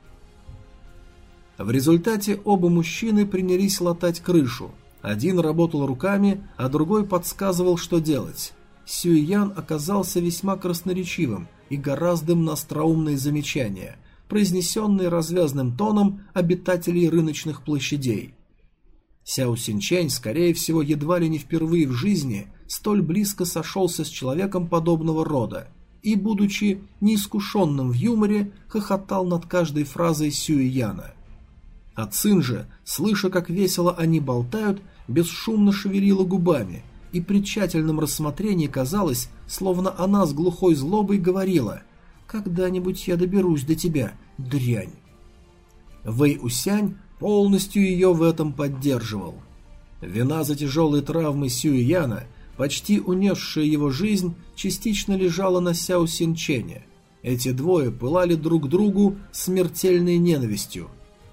В результате оба мужчины принялись латать крышу. Один работал руками, а другой подсказывал, что делать. Сюйян оказался весьма красноречивым и гораздо на остроумные замечания, произнесенные развязным тоном обитателей рыночных площадей. Сяо Синчэнь, скорее всего, едва ли не впервые в жизни столь близко сошелся с человеком подобного рода и, будучи неискушенным в юморе, хохотал над каждой фразой Сюэяна. А Цин же, слыша, как весело они болтают, бесшумно шевелила губами, и при тщательном рассмотрении казалось, словно она с глухой злобой говорила «Когда-нибудь я доберусь до тебя, дрянь». Вэй Усянь полностью ее в этом поддерживал. Вина за тяжелые травмы Сюэяна, почти унесшая его жизнь, частично лежала на Сяо Синчене. Эти двое пылали друг другу смертельной ненавистью.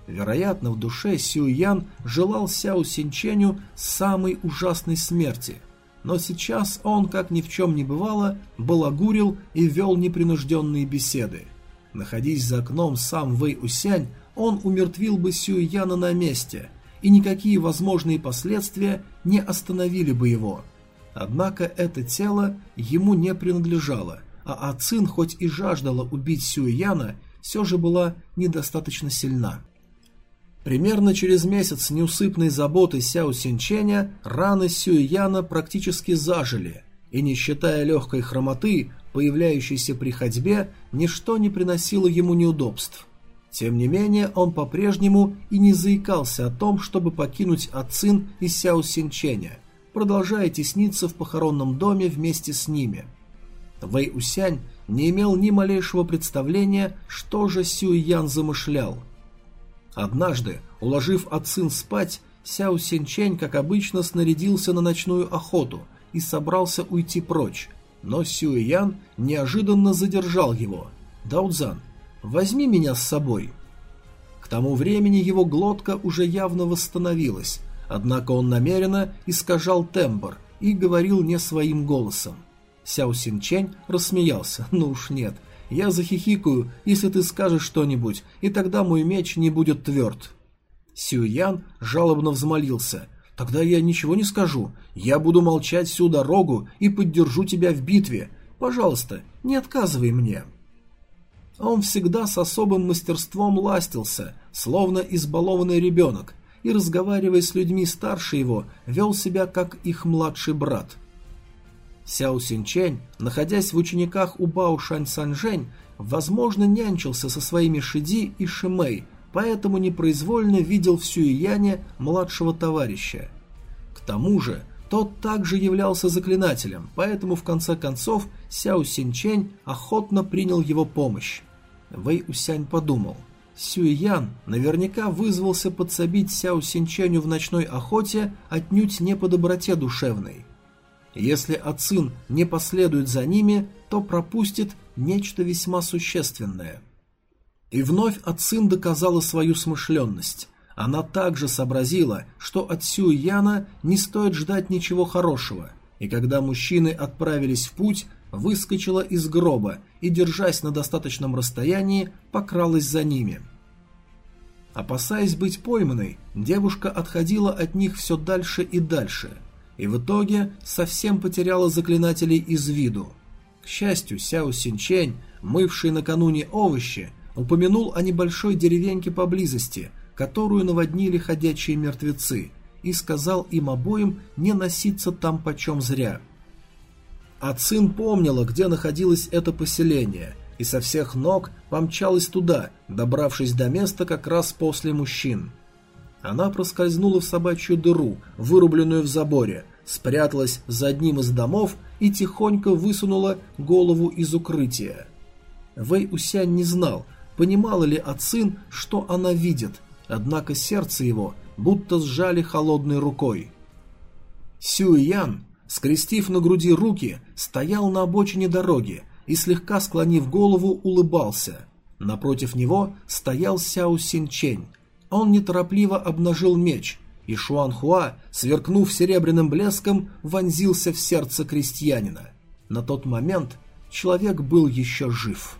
Вероятно, в душе Сюэян желал Сяо Синченю самой ужасной смерти. Но сейчас он, как ни в чем не бывало, балагурил и вел непринужденные беседы. Находясь за окном сам Вэй Усянь, он умертвил бы Сюэяна на месте, и никакие возможные последствия не остановили бы его. Однако это тело ему не принадлежало, а Ацин хоть и жаждала убить Сюэяна, все же была недостаточно сильна. Примерно через месяц неусыпной заботы Сяо Синченя раны Сюэяна практически зажили, и не считая легкой хромоты, появляющейся при ходьбе, ничто не приносило ему неудобств. Тем не менее, он по-прежнему и не заикался о том, чтобы покинуть Ацин и Сяо Синченя, продолжая тесниться в похоронном доме вместе с ними. Вэй Усянь не имел ни малейшего представления, что же Сюй Ян замышлял. Однажды, уложив Ацин спать, Сяо Синчень, как обычно, снарядился на ночную охоту и собрался уйти прочь, но Сюй Ян неожиданно задержал его. «Даудзан, Возьми меня с собой». К тому времени его глотка уже явно восстановилась, однако он намеренно искажал тембр и говорил не своим голосом. Сяо Синчень рассмеялся. «Ну уж нет, я захихикаю, если ты скажешь что-нибудь, и тогда мой меч не будет тверд». Сюян жалобно взмолился. «Тогда я ничего не скажу. Я буду молчать всю дорогу и поддержу тебя в битве. Пожалуйста, не отказывай мне». Он всегда с особым мастерством ластился, словно избалованный ребенок, и, разговаривая с людьми старше его, вел себя как их младший брат. Сяо Синчэнь, находясь в учениках у Бао Шань Санжэнь, возможно, нянчился со своими Шиди и Шимэй, поэтому непроизвольно видел в Сюияне младшего товарища. К тому же, тот также являлся заклинателем, поэтому в конце концов Сяо Синчэнь охотно принял его помощь. Вэй Усянь подумал. Сюэян наверняка вызвался подсобить Сяо Синчаню в ночной охоте отнюдь не по доброте душевной. Если Ацин не последует за ними, то пропустит нечто весьма существенное. И вновь Ацин доказала свою смышленность. Она также сообразила, что от Сюэяна не стоит ждать ничего хорошего, и когда мужчины отправились в путь, выскочила из гроба и, держась на достаточном расстоянии, покралась за ними. Опасаясь быть пойманной, девушка отходила от них все дальше и дальше, и в итоге совсем потеряла заклинателей из виду. К счастью, Сяо Синчень, мывший накануне овощи, упомянул о небольшой деревеньке поблизости, которую наводнили ходячие мертвецы, и сказал им обоим не носиться там почем зря – а Цин помнила, где находилось это поселение, и со всех ног помчалась туда, добравшись до места как раз после мужчин. Она проскользнула в собачью дыру, вырубленную в заборе, спряталась за одним из домов и тихонько высунула голову из укрытия. Вэй Усянь не знал, понимала ли Ацин, что она видит, однако сердце его будто сжали холодной рукой. Сюйян скрестив на груди руки, стоял на обочине дороги и, слегка склонив голову, улыбался. Напротив него стоял Сяо Синчень. Он неторопливо обнажил меч, и Шуан Хуа, сверкнув серебряным блеском, вонзился в сердце крестьянина. На тот момент человек был еще жив.